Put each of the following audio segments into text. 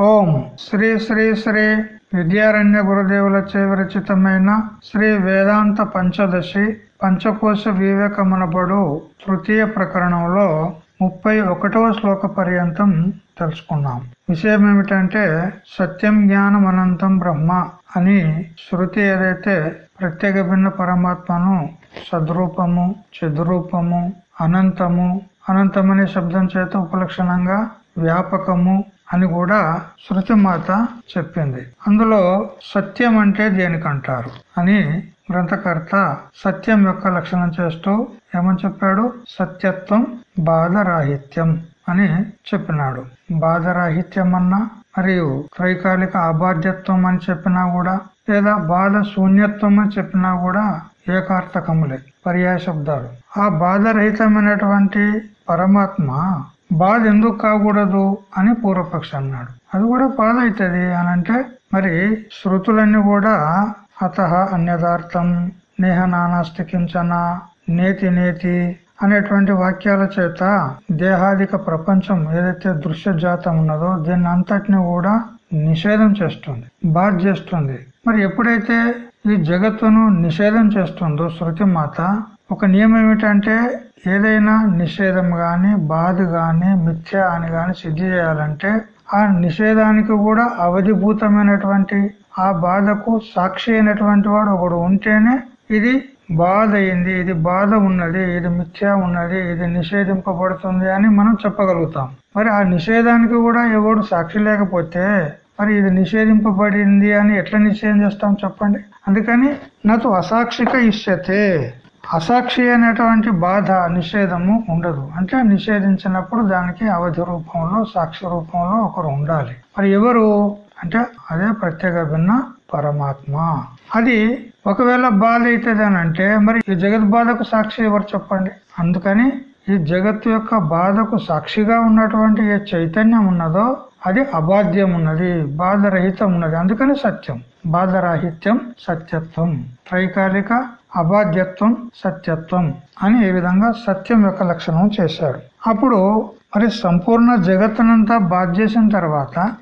ఓం శ్రీ శ్రీ శ్రీ విద్యారణ్య గురుదేవులచే విరచితమైన శ్రీ వేదాంత పంచదశి పంచకోశ వివేకమునబడు తృతీయ ప్రకరణంలో ముప్పై ఒకటవ శ్లోక పర్యంతం తెలుసుకున్నాం. విషయం ఏమిటంటే సత్యం జ్ఞానం అనంతం బ్రహ్మ అని శృతి ఏదైతే ప్రత్యేక భిన్న పరమాత్మను సద్రూపము చదురూపము అనంతము అనంతమనే శబ్దం చేత ఉపలక్షణంగా వ్యాపకము అని కూడా శృతి మాత చెప్పింది. అందులో సత్యం అంటే దేనికంటారు? అని గ్రంథకర్త సత్యం యొక్క లక్షణం చేస్తూ ఏమని చెప్పాడు? సత్యత్వం బాధరాహిత్యం అని చెప్పినాడు. బాధరాహిత్యం అన్నా మరియు త్రైకాలిక అబాధ్యత్వం అని చెప్పినా కూడా లేదా బాధ శూన్యత్వం అని చెప్పినా కూడా ఏకార్థకములే పర్యాయ శబ్దాలు. ఆ బాధరహితమైనటువంటి పరమాత్మ బాధ ఎందుకు కాకూడదు అని పూర్వపక్ష అన్నాడు. అది కూడా బాధ అవుతుంది అని అంటే మరి శృతులన్నీ కూడా అత అన్యదార్థం నేహ నానాస్తి కించన నేతి నేతి అనేటువంటి వాక్యాల చేత దేహాదిక ప్రపంచం ఏదైతే దృశ్య జాతం ఉన్నదో దీన్ని అంతటిని కూడా నిషేధం చేస్తుంది బాధ చేస్తుంది. మరి ఎప్పుడైతే ఈ జగత్తును నిషేధం చేస్తుందో శృతి మాత ఒక నియమం ఏమిటంటే ఏదైనా నిషేధం గాని బాధ గాని మిథ్య అని గాని సిద్ధి చేయాలంటే ఆ నిషేధానికి కూడా అవధిభూతమైనటువంటి ఆ బాధకు సాక్షి అయినటువంటి వాడు ఒకడు ఉంటేనే ఇది బాధ అయింది ఇది బాధ ఉన్నది ఇది మిథ్య ఉన్నది ఇది నిషేధింపబడుతుంది అని మనం చెప్పగలుగుతాం. మరి ఆ నిషేధానికి కూడా ఎవడు సాక్షి లేకపోతే మరి ఇది నిషేధింపబడింది అని ఎట్లా నిశ్చయం చేస్తాం చెప్పండి? అందుకని నాకు అసాక్షిక ఇష్యతే. అసాక్షి అనేటువంటి బాధ నిషేధము ఉండదు. అంటే నిషేధించినప్పుడు దానికి అవధి రూపంలో సాక్షి రూపంలో ఒకరు ఉండాలి. మరి ఎవరు? అంటే అదే ప్రత్యేక భిన్న పరమాత్మ. అది ఒకవేళ బాధ అవుతుంది అని అంటే మరి ఈ జగత్ బాధకు సాక్షి ఎవరు చెప్పండి? అందుకని ఈ జగత్తు యొక్క బాధకు సాక్షిగా ఉన్నటువంటి ఏ చైతన్యం ఉన్నదో అది అబాధ్యం ఉన్నది బాధరహితం ఉన్నది అందుకని సత్యం. బాధరాహిత్యం సత్యత్వం. త్రైకాలిక అబాధ్యత్వం సత్యత్వం అని ఈ విధంగా సత్యం యొక్క లక్షణం చేశాడు అప్పుడు మరి సంపూర్ణ జగత్తునంతా బాధ చేసిన తర్వాత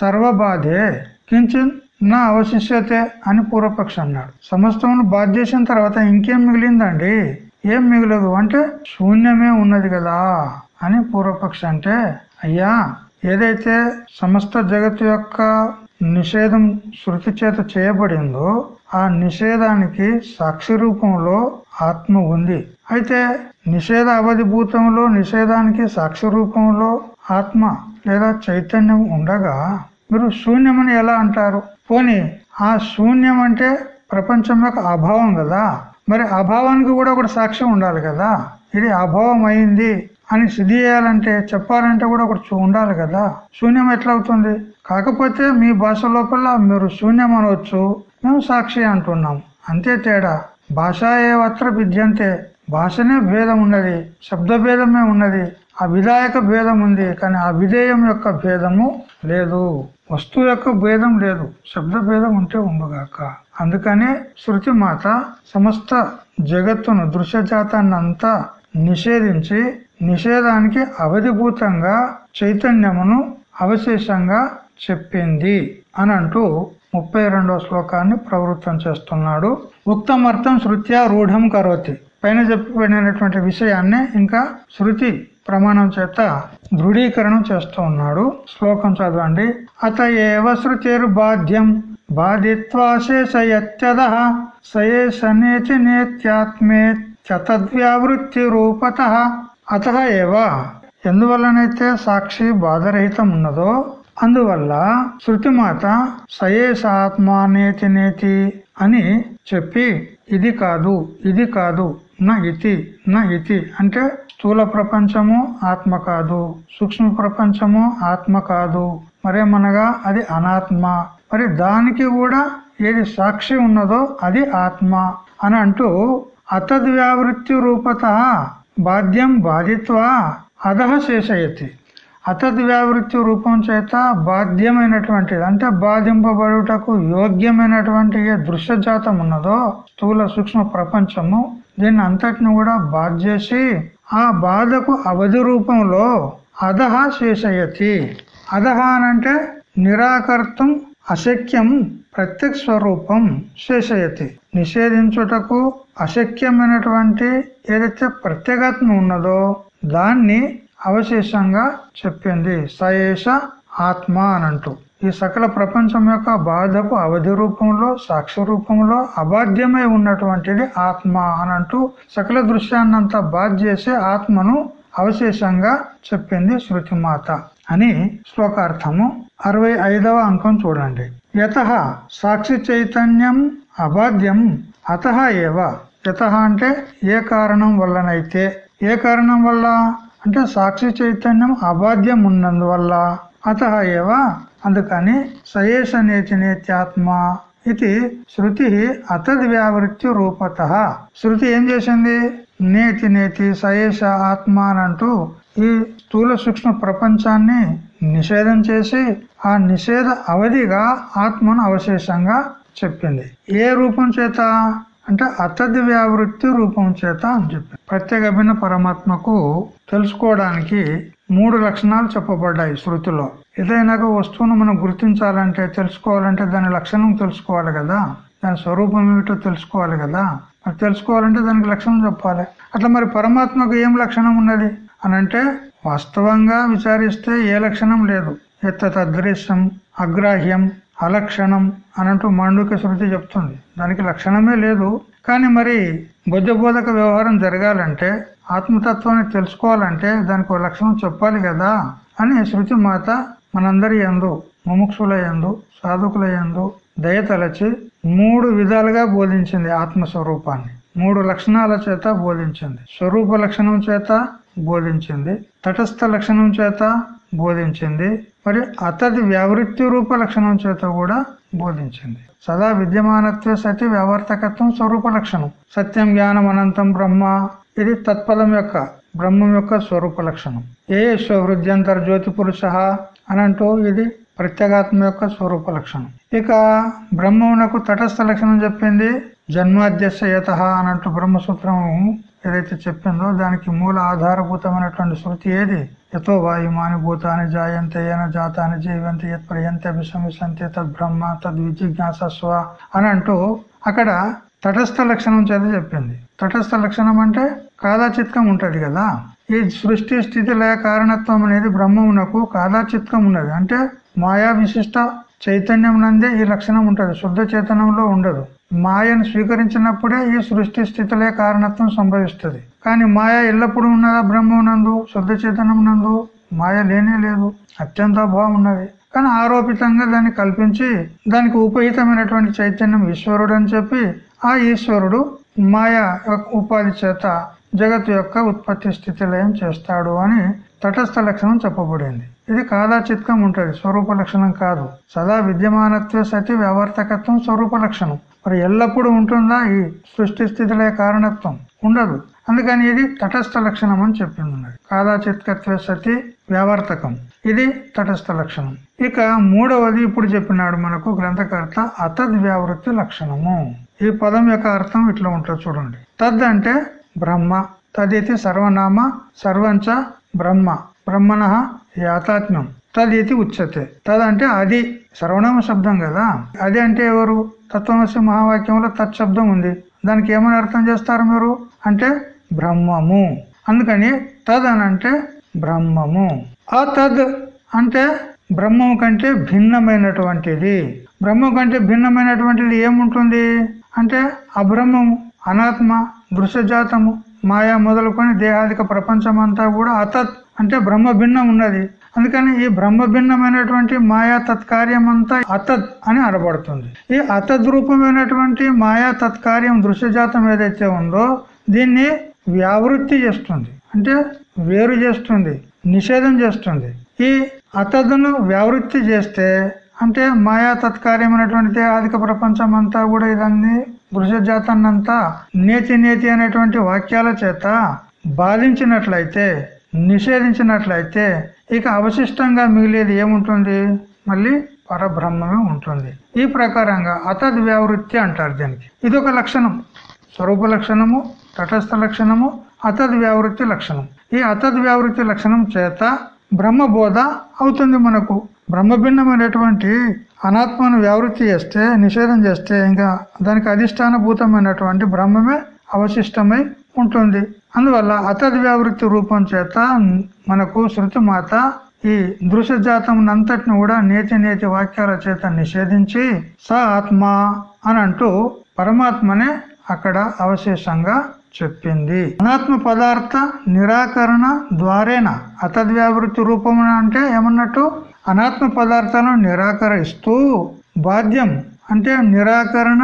సర్వబాధే కించిన్ నా అవశిష్యతే అని పూర్వపక్షం అన్నాడు. సమస్తమును బాధ చేసిన తర్వాత ఇంకేం మిగిలిందండి? ఏం మిగలదు? అంటే శూన్యమే ఉన్నది కదా అని పూర్వపక్ష అంటే అయ్యా ఏదైతే సమస్త జగత్తు యొక్క నిషేధం శృతి చేత చేయబడిందో ఆ నిషేధానికి సాక్షి రూపంలో ఆత్మ ఉంది. అయితే నిషేధ అవధిభూతంలో నిషేధానికి సాక్షి రూపంలో ఆత్మ లేదా చైతన్యం ఉండగా మీరు శూన్యమని ఎలా అంటారు? పోని ఆ శూన్యం అంటే ప్రపంచం యొక్క అభావం కదా? మరి అభావానికి కూడా ఒకటి సాక్ష్యం ఉండాలి కదా? ఇది అభావం అయింది అని సిద్ధి చేయాలంటే చెప్పాలంటే కూడా ఒకటి ఉండాలి కదా. శూన్యం ఎట్లా అవుతుంది కాకపోతే మీ భాష లోపల మీరు శూన్యం అనవచ్చు మేము సాక్షి అంటున్నాం. అంతే తేడా. భాష ఏవత్ర విద్యంతే. భాషనే భేదం ఉన్నది. శబ్ద భేదమే ఉన్నది. ఆ విధాయక భేదం ఉంది. కానీ ఆ విధేయం యొక్క భేదము లేదు. వస్తువు యొక్క భేదం లేదు. శబ్ద భేదం ఉంటే ఉండుగాక. అందుకనే శృతి మాత సమస్త జగత్తును దృశ్యజాతాన్ని అంతా నిషేధించి నిషేధానికి అవధిభూతంగా చైతన్యమును అవశేషంగా చెప్పింది అని అంటూ ముప్పై రెండో శ్లోకాన్ని ప్రవృత్తం చేస్తున్నాడు. ఉక్తమర్థం శృత్యా రూఢం కరోతి. పైన చెప్పబడినటువంటి విషయాన్ని ఇంకా శృతి ప్రమాణం చేత దృఢీకరణం చేస్తూ ఉన్నాడు. శ్లోకం చదవండి. అత ఏవ శృతిర్బాధ్యం. బాధిత్వాశేషయత్యద సయేషనేతి నేత్యాత్మే. చతద్వ్యావృత్తి రూపత అత ఏవ? ఎందువల్లనైతే సాక్షి బాధరహితం ఉన్నదో అందువల్ల శృతిమాత సయేష ఆత్మానేతి నేతి అని చెప్పి ఇది కాదు ఇది కాదు నా ఇతి నా ఇతి అంటే స్థూల ప్రపంచము ఆత్మ కాదు సూక్ష్మ ప్రపంచము ఆత్మ కాదు. మరేమనగా అది అనాత్మ. మరి దానికి కూడా ఏది సాక్షి ఉన్నదో అది ఆత్మ అని అంటూ అతద్వ్యావృత్తి రూపత బాధ్యం బాధిత్వా అధహ శేషయతి. అతద్వ్యావృత్తి రూపం చేత బాధ్యమైనటువంటిది. అంటే బాధింపబడుటకు యోగ్యమైనటువంటి ఏ దృశ్యజాతం ఉన్నదో స్థూల సూక్ష్మ ప్రపంచము దీన్ని అంతటిని కూడా బాధ చేసి ఆ బాధకు అవధి రూపంలో అధహ శేషయతి. అధహ అనంటే నిరాకర్తం అశక్యం ప్రత్యక్ స్వరూపం శేషయతి. నిషేధించుటకు అశక్యమైనటువంటి ఏదైతే ప్రత్యేగాత్మ ఉన్నదో దాన్ని అవశేషంగా చెప్పింది. సయేష ఆత్మ అనంటూ. ఈ సకల ప్రపంచం యొక్క బాధకు అవధి రూపంలో సాక్షి రూపంలో అబాధ్యమై ఉన్నటువంటిది ఆత్మ అనంటూ సకల దృశ్యాన్నంతా బాధ చేసే ఆత్మను అవశేషంగా చెప్పింది శృతిమాత అని శ్లోకార్థము అరవై ఐదవ అంకం చూడండి. యత సాక్షి చైతన్యం అబాధ్యం అత ఏవ యత అంటే ఏ కారణం వల్లనైతే ఏ కారణం వల్ల? అంటే సాక్షి చైతన్యం అబాధ్యం ఉన్నందువల్ల అత ఏవ? అందుకని సయేష నేతి నేత్యాత్మ ఇది శృతి అతద్ వ్యావృత్తి రూపత. శృతి ఏం చేసింది? నేతి నేతి సయేష ఆత్మ అనంటూ ఈ స్థూల సూక్ష్మ ప్రపంచాన్ని నిషేధం చేసి ఆ నిషేధ అవధిగా ఆత్మను అవశేషంగా చెప్పింది. ఏ రూపం చేత? అంటే అతద్ వ్యావృత్తి రూపం చేత అని చెప్పి ప్రత్యేక భిన్న పరమాత్మకు తెలుసుకోవడానికి మూడు లక్షణాలు చెప్పబడ్డాయి శృతిలో. ఏదైనా వస్తువును మనం గుర్తించాలంటే తెలుసుకోవాలంటే దాని లక్షణం తెలుసుకోవాలి కదా? దాని స్వరూపం ఏమిటో తెలుసుకోవాలి కదా? మరి తెలుసుకోవాలంటే దానికి లక్షణం చెప్పాలి. అట్లా మరి పరమాత్మకు ఏం లక్షణం ఉన్నది? అని అంటే వాస్తవంగా విచారిస్తే ఏ లక్షణం లేదు. ఎత్త తదృశ్యం అగ్రాహ్యం అలక్షణం అనంటూ మాండుక్య శృతి చెప్తుంది. దానికి లక్షణమే లేదు. కానీ మరి బుద్ధబోధక వ్యవహారం జరగాలంటే ఆత్మతత్వాన్ని తెలుసుకోవాలంటే దానికి ఒక లక్షణం చెప్పాలి కదా అని శృతి మాత మనందరి ఎందు ముముక్షుల ఎందు సాధుకుల ఎందు దయతలచి మూడు విధాలుగా బోధించింది ఆత్మస్వరూపాన్ని. మూడు లక్షణాల చేత బోధించింది. స్వరూప లక్షణం చేత బోధించింది. తటస్థ లక్షణం చేత బోధించింది. మరి అతది వ్యావృత్తి రూప లక్షణం చేత కూడా బోధించింది. సదా విద్యమానత్వ సతి వ్యవర్తకత్వం స్వరూప లక్షణం. సత్యం జ్ఞానం అనంతం బ్రహ్మ ఇది తత్పదం యొక్క బ్రహ్మం యొక్క స్వరూప లక్షణం. ఏ స్వృద్ధ్యంతర జ్యోతి పురుష అనంటూ ఇది ప్రత్యేగాత్మ యొక్క స్వరూప లక్షణం. ఇక బ్రహ్మమునకు తటస్థ లక్షణం చెప్పింది జన్మాధ్యశయత అనంటూ బ్రహ్మసూత్రం ఏదైతే చెప్పిందో దానికి మూల ఆధారభూతమైనటువంటి శృతి ఏది? ఎతో వాయుమాని భూతాన్ని జాయంతేన జాతాన్ని జీవంతి యత్ ప్రయంతి అభిశమిశంతి తద్ బ్రహ్మ అని అంటూ అక్కడ తటస్థ లక్షణం చేత చెప్పింది. తటస్థ లక్షణం అంటే కాదాచిత్కం ఉంటది కదా? ఈ సృష్టి స్థితి లయ కారణత్వం అనేది బ్రహ్మమునకు కాదాచిత్కం ఉన్నది. అంటే మాయా విశిష్ట చైతన్యం నందే ఈ లక్షణం ఉంటది. శుద్ధ చైతన్యంలో ఉండదు. మాయను స్వీకరించినప్పుడే ఈ సృష్టి స్థితిలే కారణత్వం సంభవిస్తుంది. కానీ మాయ ఎల్లప్పుడూ ఉన్నదా బ్రహ్మనందు శుద్ధ చైతన్యం నందు మాయ లేనే లేదు. అత్యంత అభావం ఉన్నది కానీ ఆరోపితంగా దాన్ని కల్పించి దానికి ఉపహితమైనటువంటి చైతన్యం ఈశ్వరుడు అని చెప్పి ఆ ఈశ్వరుడు మాయ ఉపాధి చేత జగత్తు యొక్క ఉత్పత్తి స్థితి లయం చేస్తాడు అని తటస్థ లక్షణం చెప్పబడింది. ఇది కాదాచిత్కం ఉంటుంది స్వరూప లక్షణం కాదు. సదా విద్యమానత్వ సతి వ్యవర్తకత్వం స్వరూప లక్షణం. మరి ఎల్లప్పుడూ ఉంటుందా ఈ సృష్టి స్థితిలే కారణత్వం? ఉండదు. అందుకని ఇది తటస్థ లక్షణం అని చెప్పింది. ఉన్నది కాదాచిత్కత్వ సతి వ్యావర్తకం. ఇది తటస్థ లక్షణం. ఇక మూడవది ఇప్పుడు చెప్పినాడు మనకు గ్రంథకర్త అతద్ వ్యావృత్తి లక్షణము. ఈ పదం యొక్క అర్థం ఇట్లా ఉంటుంది చూడండి. తద్ అంటే బ్రహ్మ తదితి సర్వనామ సర్వంచ బ్రహ్మ. బ్రహ్మణ యాతాత్మ్యం. తదితి ఉచ్యతే. తదంటే అది సర్వనామ శబ్దం కదా. అది అంటే ఎవరు? తత్వమసి మహావాక్యంలో తత్ శబ్దం ఉంది. దానికి ఏమని అర్థం చేస్తారు మీరు? అంటే బ్రహ్మము. అందుకని తద్ అని అంటే బ్రహ్మము. ఆ తద్ అంటే బ్రహ్మము కంటే భిన్నమైనటువంటిది. బ్రహ్మం కంటే భిన్నమైనటువంటిది ఏముంటుంది? అంటే అబ్రహ్మము అనాత్మ దృశ్యజాతము మాయా మొదలుకొని దేహాదిక ప్రపంచం అంతా కూడా అతత్ అంటే బ్రహ్మ భిన్నం ఉన్నది. అందుకని ఈ బ్రహ్మ భిన్నమైనటువంటి మాయా తత్కార్యం అంతా అతత్ అని అనబడుతుంది. ఈ అతద్ రూపమైనటువంటి మాయా తత్కార్యం దృశ్యజాతం ఏదైతే ఉందో దీన్ని వ్యావృత్తి చేస్తుంది. అంటే వేరు చేస్తుంది నిషేధం చేస్తుంది. ఈ అతదును వ్యావృత్తి చేస్తే అంటే మాయా తత్కార్యమైనటువంటి ఆదిక ప్రపంచం అంతా కూడా ఇదన్నీ దృశ్యజాతాన్నంతా నేతి నేతి అనేటువంటి వాక్యాల చేత బాధించినట్లయితే నిషేధించినట్లయితే ఇక అవశిష్టంగా మిగిలేది ఏముంటుంది? మళ్ళీ పరబ్రహ్మమే ఉంటుంది. ఈ ప్రకారంగా అతద్ వ్యావృత్తి అంటారు దీనికి. ఇది ఒక లక్షణం. స్వరూప లక్షణము తటస్థ లక్షణము అతద్ వ్యావృత్తి లక్షణం. ఈ అతద్ వ్యావృత్తి లక్షణం చేత బ్రహ్మబోధ అవుతుంది మనకు. బ్రహ్మభిన్నమైనటువంటి అనాత్మను వ్యావృత్తి చేస్తే నిషేధం చేస్తే ఇంకా దానికి అధిష్టానభూతమైనటువంటి బ్రహ్మమే అవశిష్టమై ఉంటుంది. అందువల్ల అతద్ వ్యావృత్తి రూపం చేత మనకు శృతి మాత ఈ దృశ్య జాతమునంతటిని కూడా నేతి నేతి వాక్యాల చేత నిషేధించి స ఆత్మ అని అంటూ పరమాత్మనే అక్కడ అవశేషంగా చెప్పింది. అనాత్మ పదార్థ నిరాకరణ ద్వారేన అతద్వ్యావృత్తి రూపం అంటే ఏమన్నట్టు? అనాత్మ పదార్థాలను నిరాకరిస్తూ బాధ్యం అంటే నిరాకరణ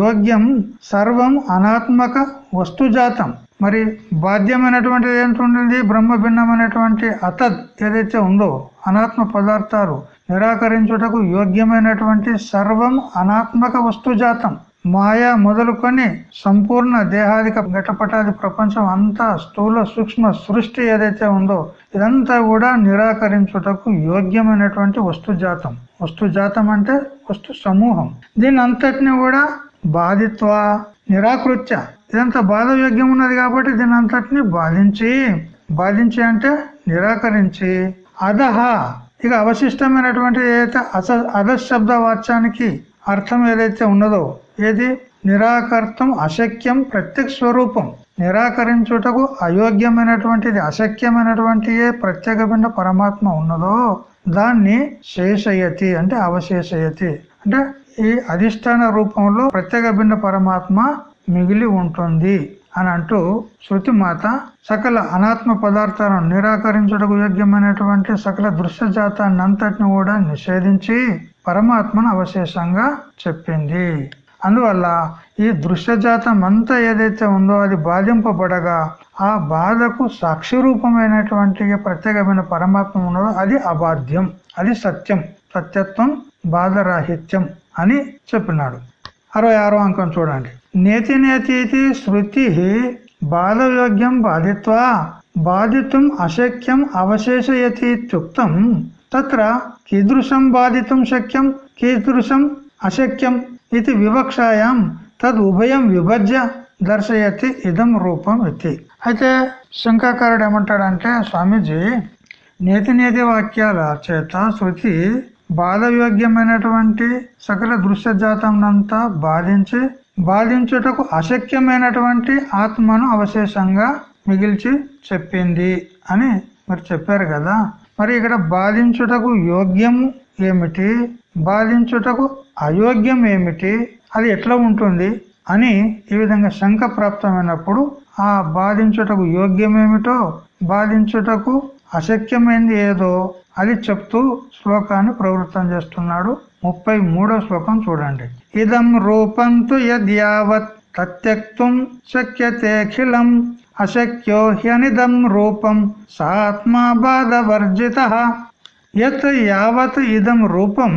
యోగ్యం సర్వం అనాత్మక వస్తుజాతం. మరి బాధ్యమైనటువంటిది ఏంటుంటుంది బ్రహ్మ భిన్నమైనటువంటి అతద్ ఏదైతే ఉందో అనాత్మ పదార్థాలు నిరాకరించుటకు యోగ్యమైనటువంటి సర్వం అనాత్మక వస్తుజాతం. మాయ మొదలుకొని సంపూర్ణ దేహాదిక ఘటపటాది ప్రపంచం అంతా స్థూల సూక్ష్మ సృష్టి ఏదైతే ఉందో ఇదంతా కూడా నిరాకరించుటకు యోగ్యమైనటువంటి వస్తు జాతం వస్తు జాతం అంటే వస్తు సమూహం. దీని అంతటిని కూడా బాధిత్వ నిరాకృత్య ఇదంతా బాధయోగ్యం ఉన్నది కాబట్టి దీని అంతటిని బాధించి బాధించి అంటే నిరాకరించి అదహ ఇక అవశిష్టమైనటువంటి ఏదైతే అస అధశబ్ద వాచ్యానికి అర్థం ఏదైతే ఉన్నదో ఏది? నిరాకర్తం అశక్యం ప్రత్యక్ స్వరూపం. నిరాకరించుటకు అయోగ్యమైనటువంటిది అశక్యమైనటువంటి ఏ ప్రత్యేక భిన్న పరమాత్మ ఉన్నదో దాన్ని శేషయతి అంటే అవశేషయతి. అంటే ఈ అధిష్టాన రూపంలో ప్రత్యేక భిన్న పరమాత్మ మిగిలి ఉంటుంది అని అంటూ శృతి మాత సకల అనాత్మ పదార్థాలను నిరాకరించుటకు యోగ్యమైనటువంటి సకల దృశ్య జాతాన్ని అంతటిని కూడా నిషేధించి పరమాత్మను అవశేషంగా చెప్పింది. అందువల్ల ఈ దృశ్యజాతం అంతా ఏదైతే ఉందో అది బాధింపబడగా ఆ బాధకు సాక్షి రూపమైనటువంటి ప్రత్యేకమైన పరమాత్మ ఉన్నదో అది అబాధ్యం అది సత్యం సత్యత్వం బాధరాహిత్యం అని చెప్పినాడు. అరవై ఆరో అంకం చూడండి. నేతి నేతి శృతి బాధయోగ్యం బాధిత్వా బాధితం అశక్యం అవశేషయతీత్యుక్తం తత్ర కీదృశం బాధితం శక్యం కీదృశం అశక్యం ఇది వివక్షాయాం తద్ ఉభయం విభజ్య దర్శయతి ఇదం రూపం ఇది అయితే శంకాకారుడు ఏమంటాడంటే స్వామీజీ నేతి నేతి వాక్యాల చేత శృతి బాధయోగ్యమైనటువంటి సకల దృశ్యజాతంనంతా బాధించి బాధించుటకు అశక్యమైనటువంటి ఆత్మను అవశేషంగా మిగిల్చి చెప్పింది అని మరి చెప్పారు కదా. మరి ఇక్కడ బాధించుటకు యోగ్యం ఏమిటి? బాధించుటకు అయోగ్యం ఏమిటి? అది ఎట్లా ఉంటుంది? అని ఈ విధంగా శంక ప్రాప్తమైనప్పుడు ఆ బాధించుటకు యోగ్యమేమిటో బాధించుటకు అశక్యమైంది ఏదో అది చెప్తూ శ్లోకాన్ని ప్రవృత్తం చేస్తున్నాడు ముప్పై మూడో శ్లోకం చూడండి. ఇదం రూపంతు యద్యావత్ తత్యక్తుం శక్యతేఖిలం అశక్యో హ్యనిదం రూపం సాత్మా బాధవర్జిత ఎత్ యావత్ ఇదం రూపం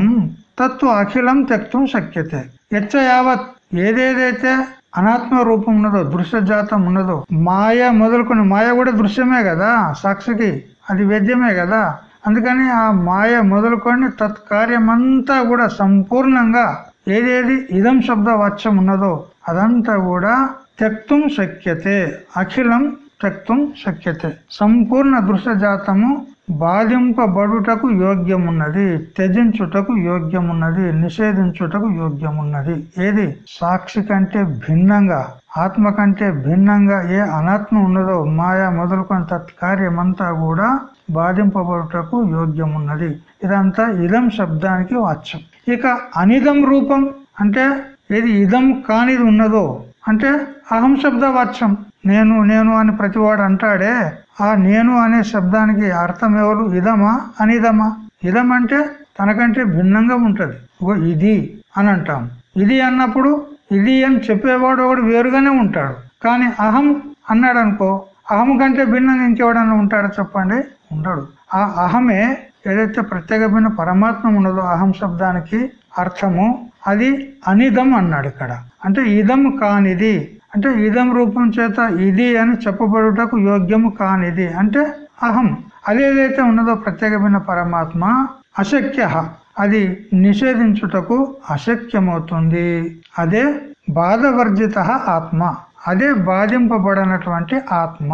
తత్వ అఖిలం త్యక్తం శక్యతే ఎచ్చ యావత్ ఏదేదైతే అనాత్మ రూపం ఉన్నదో దృశ్యజాతం ఉన్నదో మాయ మొదలుకొని మాయ కూడా దృశ్యమే కదా సాక్షికి అది వేద్యమే కదా। అందుకని ఆ మాయ మొదలుకొని తత్కార్యమంతా కూడా సంపూర్ణంగా ఏదేది ఇదం శబ్ద వాచ్యం ఉన్నదో అదంతా కూడా త్యక్తం శక్యతే అఖిలం త్యక్తం శక్యతే సంపూర్ణ దృశ్యజాతము బాధింపబడుటకు యోగ్యమున్నది త్యజించుటకు యోగ్యమున్నది నిషేధించుటకు యోగ్యమున్నది. ఏది? సాక్షి కంటే భిన్నంగా ఆత్మ కంటే భిన్నంగా ఏ అనాత్మ ఉన్నదో మాయా మొదలుకొని తత్కార్యమంతా కూడా బాధింపబడుటకు యోగ్యమున్నది. ఇదంతా ఇదం శబ్దానికి వాచ్యం. ఇక అనిదం రూపం అంటే ఏది? ఇదం కానిది ఉన్నదో అంటే అహం శబ్ద వాచ్యం. నేను నేను అని ప్రతివాడు అంటాడే ఆ నేను అనే శబ్దానికి అర్థం ఎవరు? ఇదమా? అనిదమా? ఇదం అంటే తనకంటే భిన్నంగా ఉంటది. ఇది అని అంటాం. ఇది అన్నప్పుడు ఇది అని చెప్పేవాడు ఒకడు వేరుగానే ఉంటాడు. కానీ అహం అన్నాడు అనుకో అహం కంటే భిన్నంగా ఇంకెవడన్నా ఉంటాడో చెప్పండి? ఉండడు. ఆ అహమే ఏదైతే ప్రత్యేకమైన పరమాత్మ ఉన్నదో అహం శబ్దానికి అర్థము అది అనిదం అన్నాడు ఇక్కడ. అంటే ఇదం కానిది. అంటే ఇదం రూపం చేత ఇది అని చెప్పబడుటకు యోగ్యము కానిది. అంటే అహం. అదేదైతే ఉన్నదో ప్రత్యేకమైన పరమాత్మ అశక్య అది నిషేధించుటకు అశక్యమవుతుంది. అదే బాధవర్జిత ఆత్మ. అదే బాధింపబడినటువంటి ఆత్మ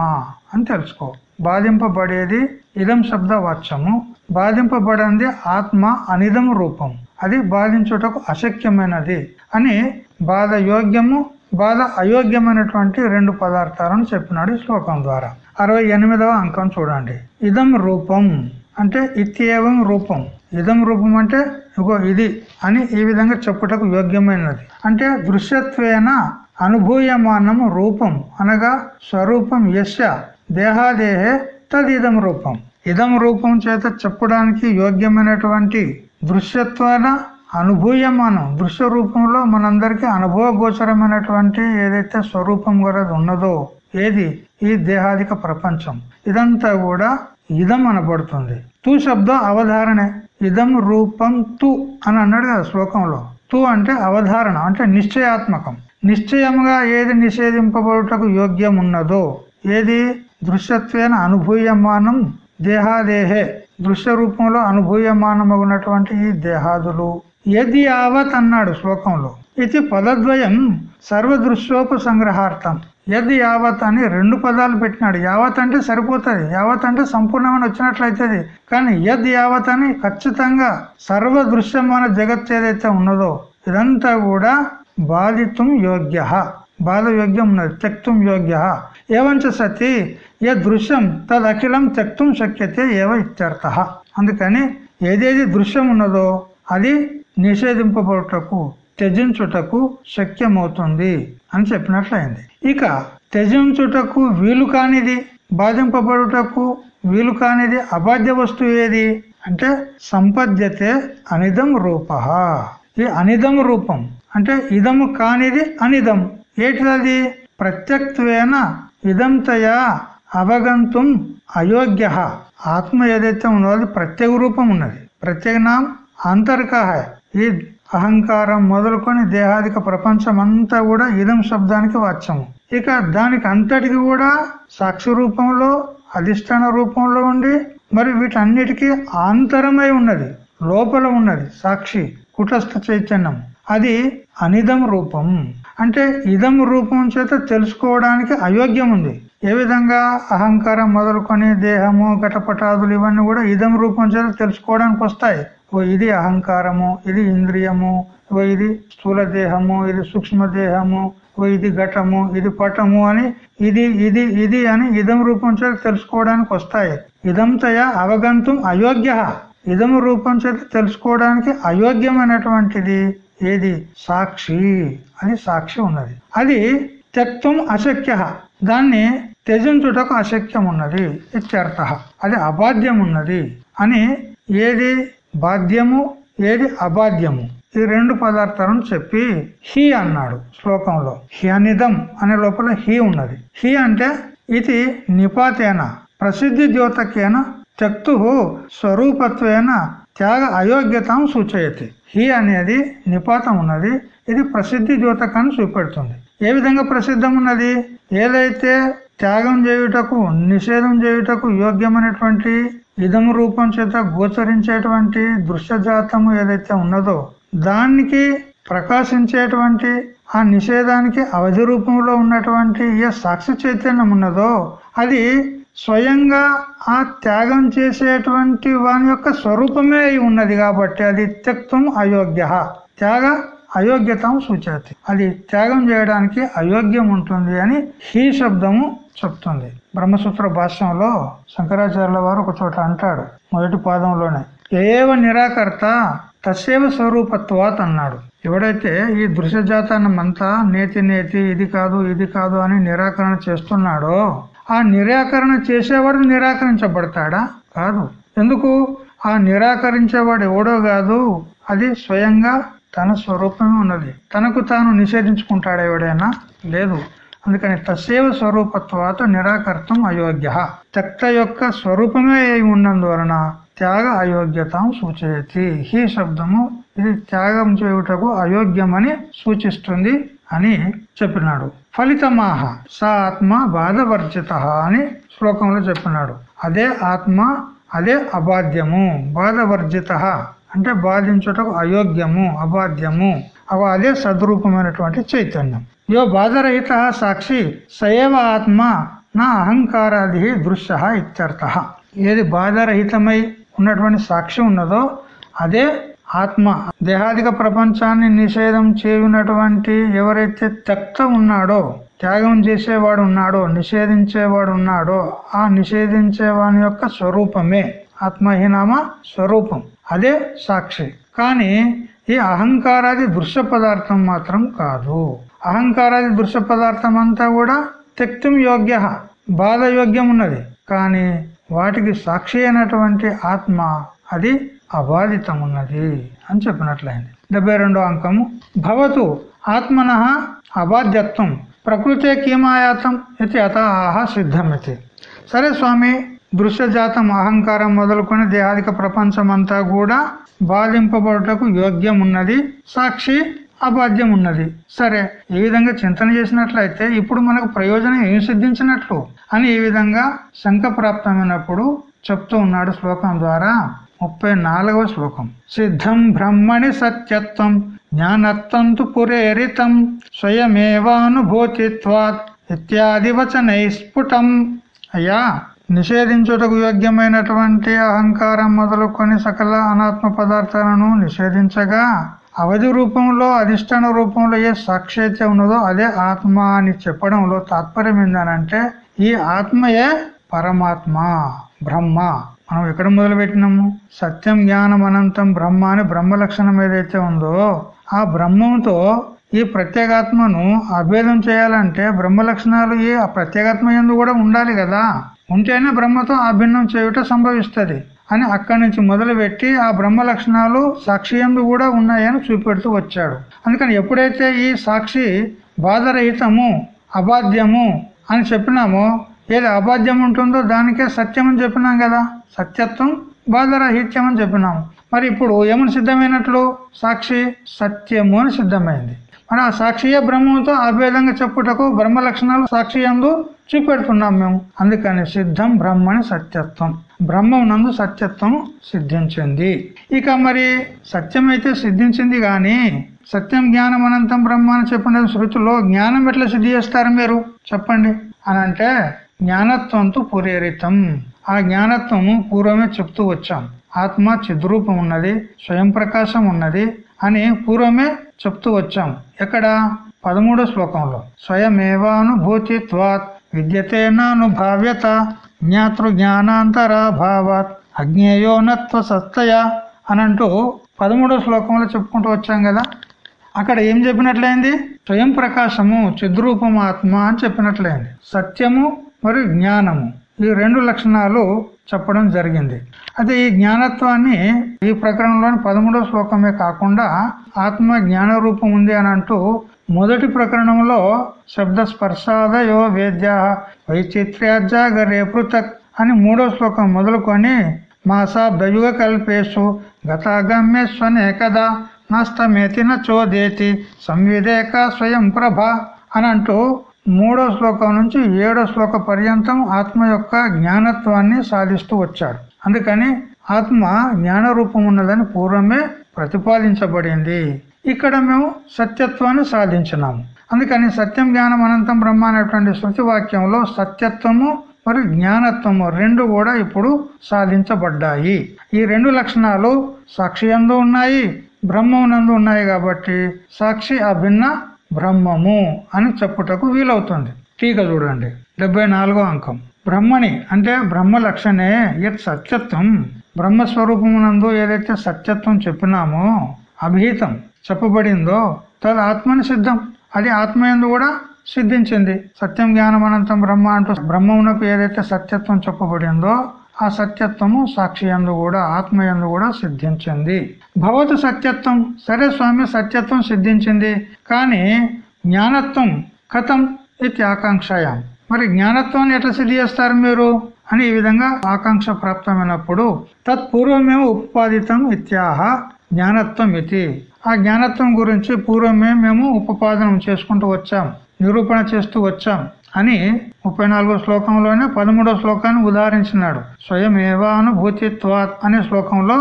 అని తెలుసుకో. బాధింపబడేది ఇదం శబ్ద వాచ్యము బాధింపబడింది ఆత్మ అనిదం రూపం. అది బాధించుటకు అశక్యమైనది అని బాధ యోగ్యము బాధ అయోగ్యమైనటువంటి రెండు పదార్థాలను చెప్పినాడు ఈ శ్లోకం ద్వారా. అరవై ఎనిమిదవ అంకం చూడండి. ఇదం రూపం అంటే ఇత్యేవం రూపం. ఇదం రూపం అంటే ఇగో ఇది అని ఈ విధంగా చెప్పుటకు యోగ్యమైనది. అంటే దృశ్యత్వేన అనుభూయమానము రూపం అనగా స్వరూపం యశ దేహాదేహే తదిదం రూపం. ఇదం రూపం చేత చెప్పడానికి యోగ్యమైనటువంటి దృశ్యత్వాన అనుభూయమానం దృశ్య రూపంలో మనందరికీ అనుభవ గోచరమైనటువంటి ఏదైతే స్వరూపం గలది ఉన్నదో ఏది? ఈ దేహాదిక ప్రపంచం. ఇదంతా కూడా ఇదం అనబడుతుంది. తు శబ్దం అవధారణే. ఇదం రూపం తు అని అన్నాడు కదా శ్లోకంలో. తు అంటే అవధారణ అంటే నిశ్చయాత్మకం. నిశ్చయముగా ఏది నిషేధింపబడుటకు యోగ్యం ఉన్నదో ఏది? దృశ్యత్వేన అనుభూయమానం దేహాదేహే. దృశ్య రూపంలో అనుభూయమానమగునటువంటి ఈ దేహాదులు. యది యావత్ అన్నాడు శ్లోకంలో. ఇది పదద్వయం సర్వదృశ్యోప సంగ్రహార్థం. యద్ యావత్ అని రెండు పదాలు పెట్టినాడు. యావత్ అంటే సరిపోతుంది. యావత్ అంటే సంపూర్ణమైన వచ్చినట్లయితుంది. కానీ యద్ యావత్ అని ఖచ్చితంగా సర్వ దృశ్యమైన జగత్ ఏదైతే ఉన్నదో ఇదంతా కూడా బాధితం యోగ్య. బాధ యోగ్యం ఉన్నది. త్యక్తం యోగ్య. ఏవంచ సతి ఏ దృశ్యం తదఖిలం త్యక్తం శక్యతే ఏవ ఇత్యర్థ. అందుకని ఏదేది దృశ్యం ఉన్నదో అది నిషేధింపబడుటకు త్యజించుటకు శక్యమవుతుంది అని చెప్పినట్లయింది. ఇక త్యజించుటకు వీలు కానిది బాధింపబడుటకు వీలు కానిది అబాధ్య వస్తువు ఏది? అంటే సంపద్యతే అనిదం రూప. ఈ అనిదం రూపం అంటే ఇదము కానిది అనిదం. ఏటిది ప్రత్యక్వేన ఇదంతయా అవగంతుం అయోగ్య. ఆత్మ ఏదైతే ఉన్నదో అది ప్రత్యేక రూపం ఉన్నది. ప్రత్యేక నాం అంతర్కహ. ఈ అహంకారం మొదలుకొని దేహాదిక ప్రపంచం అంతా కూడా ఇదం శబ్దానికి వాచ్యము. ఇక దానికి అంతటికి కూడా సాక్షి రూపంలో అధిష్టాన రూపంలో ఉండి మరి వీటన్నిటికీ ఆంతరమై ఉన్నది లోపల ఉన్నది సాక్షి కుటస్థ చైతన్యం. అది అనిదం రూపం. అంటే ఇదం రూపం చేత తెలుసుకోవడానికి అయోగ్యం ఉంది ఏ విధంగా అహంకారం మొదలుకొని దేహము ఘటపటాదులు ఇవన్నీ కూడా ఇదం రూపం చేత తెలుసుకోవడానికి వస్తాయి. ఓ ఇది అహంకారము ఇది ఇంద్రియము ఓ ఇది స్థూల దేహము ఇది సూక్ష్మ దేహము ఓ ఇది ఘటము ఇది పటము అని ఇది ఇది ఇది అని ఇదం రూపం చేత తెలుసుకోవడానికి వస్తాయి. ఇదంతయ అవగంతం అయోగ్య. ఇదం రూపం చేత తెలుసుకోవడానికి అయోగ్యమైనటువంటిది ఏది? సాక్షి అని సాక్షి ఉన్నది. అది త్యక్తం అశక్య. దాన్ని త్యజించుటకు అశక్యం ఉన్నది ఇత్యర్థ. అది అబాధ్యమున్నది అని ఏది బాధ్యము ఏది అబాధ్యము? ఈ రెండు పదార్థాలను చెప్పి హి అన్నాడు శ్లోకంలో. హ్యనిదం అనే లోపల హి ఉన్నది. హి అంటే ఇది నిపాతేన ప్రసిద్ధి ద్యోతకేన త్యక్తు స్వరూపత్వేన త్యాగ అయోగ్యతం సూచయతి. హి అనేది నిపాతం ఉన్నది ఇది ప్రసిద్ధి ద్యోతకాన్ని చూపెడుతుంది. ఏ విధంగా ప్రసిద్ధం ఉన్నది ఏదైతే త్యాగం చేయుటకు నిషేధం చేయుటకు యోగ్యమైనటువంటి ఇదం రూపం చేత గోచరించేటువంటి దృశ్యజాతము ఏదైతే ఉన్నదో దానికి ప్రకాశించేటువంటి ఆ నిషేధానికి అవధి రూపంలో ఉన్నటువంటి ఏ సాక్షి చైతన్యం ఉన్నదో అది స్వయంగా ఆ త్యాగం చేసేటువంటి వాని యొక్క స్వరూపమే ఉన్నది కాబట్టి అది త్యక్తం అయోగ్య. త్యాగ అయోగ్యతం సూచతి అది త్యాగం చేయడానికి అయోగ్యం ఉంటుంది అని హీ శబ్దము చెప్తుంది. బ్రహ్మసూత్ర భాష్యంలో శంకరాచార్యుల వారు ఒక చోట అంటాడు మొదటి పాదంలోనే. ఏవ నిరాకర్త తస్సేవ స్వరూపత్వాత్ అన్నాడు. ఎవడైతే ఈ దృశ్యజాతాన్ని అంతా నేతి నేతి ఇది కాదు ఇది కాదు అని నిరాకరణ చేస్తున్నాడో ఆ నిరాకరణ చేసేవాడు నిరాకరించబడతాడా? కాదు. ఎందుకు? ఆ నిరాకరించేవాడు ఎవడో కాదు. అది స్వయంగా తన స్వరూపమే ఉన్నది. తనకు తాను నిషేధించుకుంటాడు ఎవడైనా? లేదు. అందుకని తసేవ స్వరూపత్వాత నిరాకర్తం అయోగ్య. త్యక్త యొక్క స్వరూపమే అయి ఉన్నందువలన త్యాగ అయోగ్యత సూచయతి. హీ శబ్దము ఇది త్యాగం చేయుటకు అయోగ్యమని సూచిస్తుంది అని చెప్పినాడు. ఫలితమాహ స ఆత్మ బాధవర్జిత అని శ్లోకంలో చెప్పినాడు. అదే ఆత్మ అదే అబాధ్యము బాధవర్జిత అంటే బాధించుటకు అయోగ్యము అబాధ్యము. అవ అదే సద్రూపమైనటువంటి చైతన్యం. యో బాధరహిత సాక్షి సయవ ఆత్మ నా అహంకారాది దృశ్య ఇత్యర్థ. ఏది బాధరహితమై ఉన్నటువంటి సాక్షి ఉన్నదో అదే ఆత్మ. దేహాదిక ప్రపంచాన్ని నిషేధం చేయనటువంటి ఎవరైతే తెక్త ఉన్నాడో త్యాగం చేసేవాడు ఉన్నాడో నిషేధించేవాడు ఉన్నాడో ఆ నిషేధించేవాని యొక్క స్వరూపమే ఆత్మహీనామ స్వరూపం. అదే సాక్షి. కానీ ఈ అహంకారాది దృశ్య పదార్థం మాత్రం కాదు. అహంకారాది దృశ్య పదార్థం అంతా కూడా తెక్తం యోగ్య బాధ యోగ్యం ఉన్నది. కానీ వాటికి సాక్షి అయినటువంటి ఆత్మ అది అబాధితం ఉన్నది అని చెప్పినట్లయింది. డెబ్బై రెండో అంకము భవతు ఆత్మన అబాధ్యత్వం ప్రకృతే కీమాయాతం ఇది అతాహ సిద్ధమితి. సరే స్వామి దృశ్యజాతం అహంకారం మొదలుకొని దేహాదిక ప్రపంచం అంతా కూడా బాధింపబడుటకు యోగ్యం ఉన్నది సాక్షి అబాధ్యం ఉన్నది సరే ఈ విధంగా చింతన చేసినట్లయితే ఇప్పుడు మనకు ప్రయోజనం ఏం సిద్ధించినట్లు? అని ఈ విధంగా శంఖ ప్రాప్తమైనప్పుడు చెప్తూ ఉన్నాడు శ్లోకం ద్వారా. ముప్పై నాలుగవ శ్లోకం. సిద్ధం బ్రహ్మణి సత్యత్వం జ్ఞానత్వంతు పురేరితం స్వయమేవానుభూతిత్వాత్ ఇత్యాది వచనై స్ఫుటం. అయ్యా నిషేధించుటకు యోగ్యమైనటువంటి అహంకారం మొదలుకొని సకల అనాత్మ పదార్థాలను నిషేధించగా అవధి రూపంలో అధిష్టాన రూపంలో ఏ సాక్షేత్య ఉన్నదో అదే ఆత్మ అని చెప్పడంలో తాత్పర్యం ఏందనంటే ఈ ఆత్మయే పరమాత్మ బ్రహ్మ. మనం ఎక్కడ మొదలు పెట్టినాము సత్యం జ్ఞానం అనంతం బ్రహ్మ అని బ్రహ్మ లక్షణం ఏదైతే ఉందో ఆ బ్రహ్మంతో ఈ ప్రత్యేగాత్మను అభేదం చేయాలంటే బ్రహ్మ లక్షణాలు ఈ ఆ ప్రత్యేగాత్మ ఎందు కూడా ఉండాలి కదా. ఉంటేనే బ్రహ్మతో అభిన్నం చేయుట సంభవిస్తుంది అని అక్కడి నుంచి మొదలుపెట్టి ఆ బ్రహ్మ లక్షణాలు సాక్షి కూడా ఉన్నాయని చూపెడుతూ వచ్చాడు. అందుకని ఎప్పుడైతే ఈ సాక్షి బాధరహితము అబాధ్యము అని చెప్పినామో ఏది అబాధ్యం ఉంటుందో దానికే సత్యం అని చెప్పినాం కదా. సత్యత్వం బాధరహిత్యం అని చెప్పినాము మరి ఇప్పుడు ఏమని సిద్ధమైనట్లు? సాక్షి సత్యము అని సిద్ధమైంది. అని ఆ సాక్షియ బ్రహ్మంతో అభేదంగా చెప్పుటకు బ్రహ్మ లక్షణాలు సాక్షి ఎందు చూపెడుతున్నాం మేము. అందుకని సిద్ధం బ్రహ్మని సత్యత్వం. బ్రహ్మం నందు సత్యత్వం సిద్ధించింది. ఇక మరి సత్యం అయితే సిద్ధించింది గాని సత్యం జ్ఞానం అనంతం బ్రహ్మ అని చెప్పిన శృతిలో జ్ఞానం ఎట్లా సిద్ధి చేస్తారు మీరు? చెప్పండి. అని అంటే జ్ఞానత్వంతో పురేరితం. ఆ జ్ఞానత్వము పూర్వమే చెప్తూ వచ్చాం. ఆత్మ చిద్రూపం ఉన్నది స్వయం ప్రకాశం ఉన్నది అని పూర్వమే చెప్తూ వచ్చాం. ఎక్కడ? పదమూడో శ్లోకంలో. స్వయమేవానుభూతిత్వాత్ విద్యతేనానుభావ్యత జ్ఞాతృ జ్ఞానాంతరాభావాత్ అజ్ఞేయోనత్వ సత్తయ అనంటూ పదమూడో శ్లోకంలో చెప్పుకుంటూ వచ్చాం కదా. అక్కడ ఏం చెప్పినట్లయింది? స్వయం ప్రకాశము చిద్రూపమాత్మ అని చెప్పినట్లయింది. సత్యము మరియు జ్ఞానము. ఈ రెండు లక్షణాలు చెప్పడం జరిగింది. అయితే ఈ జ్ఞానత్వాన్ని ఈ ప్రకరణంలోని పదమూడో శ్లోకమే కాకుండా ఆత్మ జ్ఞాన రూపం ఉంది అని అంటూ మొదటి ప్రకరణంలో శబ్ద స్పర్శాదయో వేద్య వైచిత్ర్యాజాగరే పృథక్ అని మూడో శ్లోకం మొదలుకొని మాసాబ్దయుగ కల్పేషు గతాగమ్యేశ్వనే కదా నష్టమేతి నోదేతి సంవిదేక స్వయం ప్రభ అని అంటూ మూడో శ్లోకం నుంచి ఏడో శ్లోక పర్యంతం ఆత్మ యొక్క జ్ఞానత్వాన్ని సాధిస్తూ వచ్చాడు. అందుకని ఆత్మ జ్ఞాన రూపం ఉన్నదని పూర్వమే ప్రతిపాదించబడింది. ఇక్కడ మేము సత్యత్వాన్ని సాధించినాము అందుకని సత్యం జ్ఞానం అనంతం బ్రహ్మ అనేటువంటి శృతి వాక్యంలో సత్యత్వము మరియు జ్ఞానత్వము రెండు కూడా ఇప్పుడు సాధించబడ్డాయి. ఈ రెండు లక్షణాలు సాక్షి ఎందు ఉన్నాయి బ్రహ్మమునందు ఉన్నాయి కాబట్టి సాక్షి అభిన్న బ్రహ్మము అని చెప్పుటకు వీలవుతుంది. టీక చూడండి. డెబ్బై నాలుగో అంకం. బ్రహ్మని అంటే బ్రహ్మ లక్షణే యత్ సత్యత్వం. బ్రహ్మస్వరూపమునందు ఏదైతే సత్యత్వం చెప్పినామో అభిహితం చెప్పబడిందో తది ఆత్మని సిద్ధం. అది ఆత్మయందు కూడా సిద్ధించింది. సత్యం జ్ఞానం అనంతం బ్రహ్మ అంటూ బ్రహ్మమునకు ఏదైతే సత్యత్వం చెప్పబడిందో ఆ సత్యత్వము సాక్షి ఎందు కూడా ఆత్మయందు కూడా సిద్ధించింది. భవతు సత్యత్వం సరే స్వామి సత్యత్వం సిద్ధించింది కానీ జ్ఞానత్వం కథం ఇది ఆకాంక్షయాం. మరి జ్ఞానత్వాన్ని ఎట్లా సిద్ధి చేస్తారు మీరు? అని ఈ విధంగా ఆకాంక్ష ప్రాప్తమైనప్పుడు తత్పూర్వమేమో ఉపాదితం ఇత్యాహ జ్ఞానత్వం ఇది. ఆ జ్ఞానత్వం గురించి పూర్వమే మేము ఉపపాదనం చేసుకుంటూ వచ్చాం నిరూపణ చేస్తూ వచ్చాం. అని ముప్పై నాలుగో శ్లోకంలోనే పదమూడో శ్లోకాన్ని ఉదాహరించినాడు. స్వయం ఏవానుభూతిత్వాత్ అనే శ్లోకంలో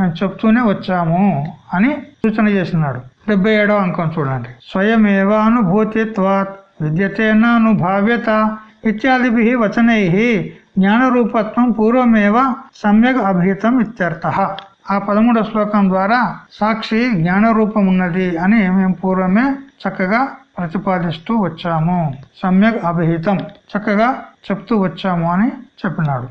మేము చెప్తూనే వచ్చాము అని సూచన చేసినాడు. డెబ్బై ఏడో అంకం చూడండి. స్వయం ఏవానుభూతిత్వాత్ విద్యతేనానుభావ్యత ఇత్యాదిభి వచనై జ్ఞానరూపత్వం పూర్వమేవ సమ్యక్ అభిహితం ఇత్యర్థ. ఆ పదమూడో శ్లోకం ద్వారా సాక్షి జ్ఞానరూపం ఉన్నది అని మేము పూర్వమే చక్కగా ప్రతిపాదిస్తూ వచ్చాము. సమ్యక్ అభిహితం. చక్కగా చెప్తూ వచ్చాము అని చెప్పినాడు.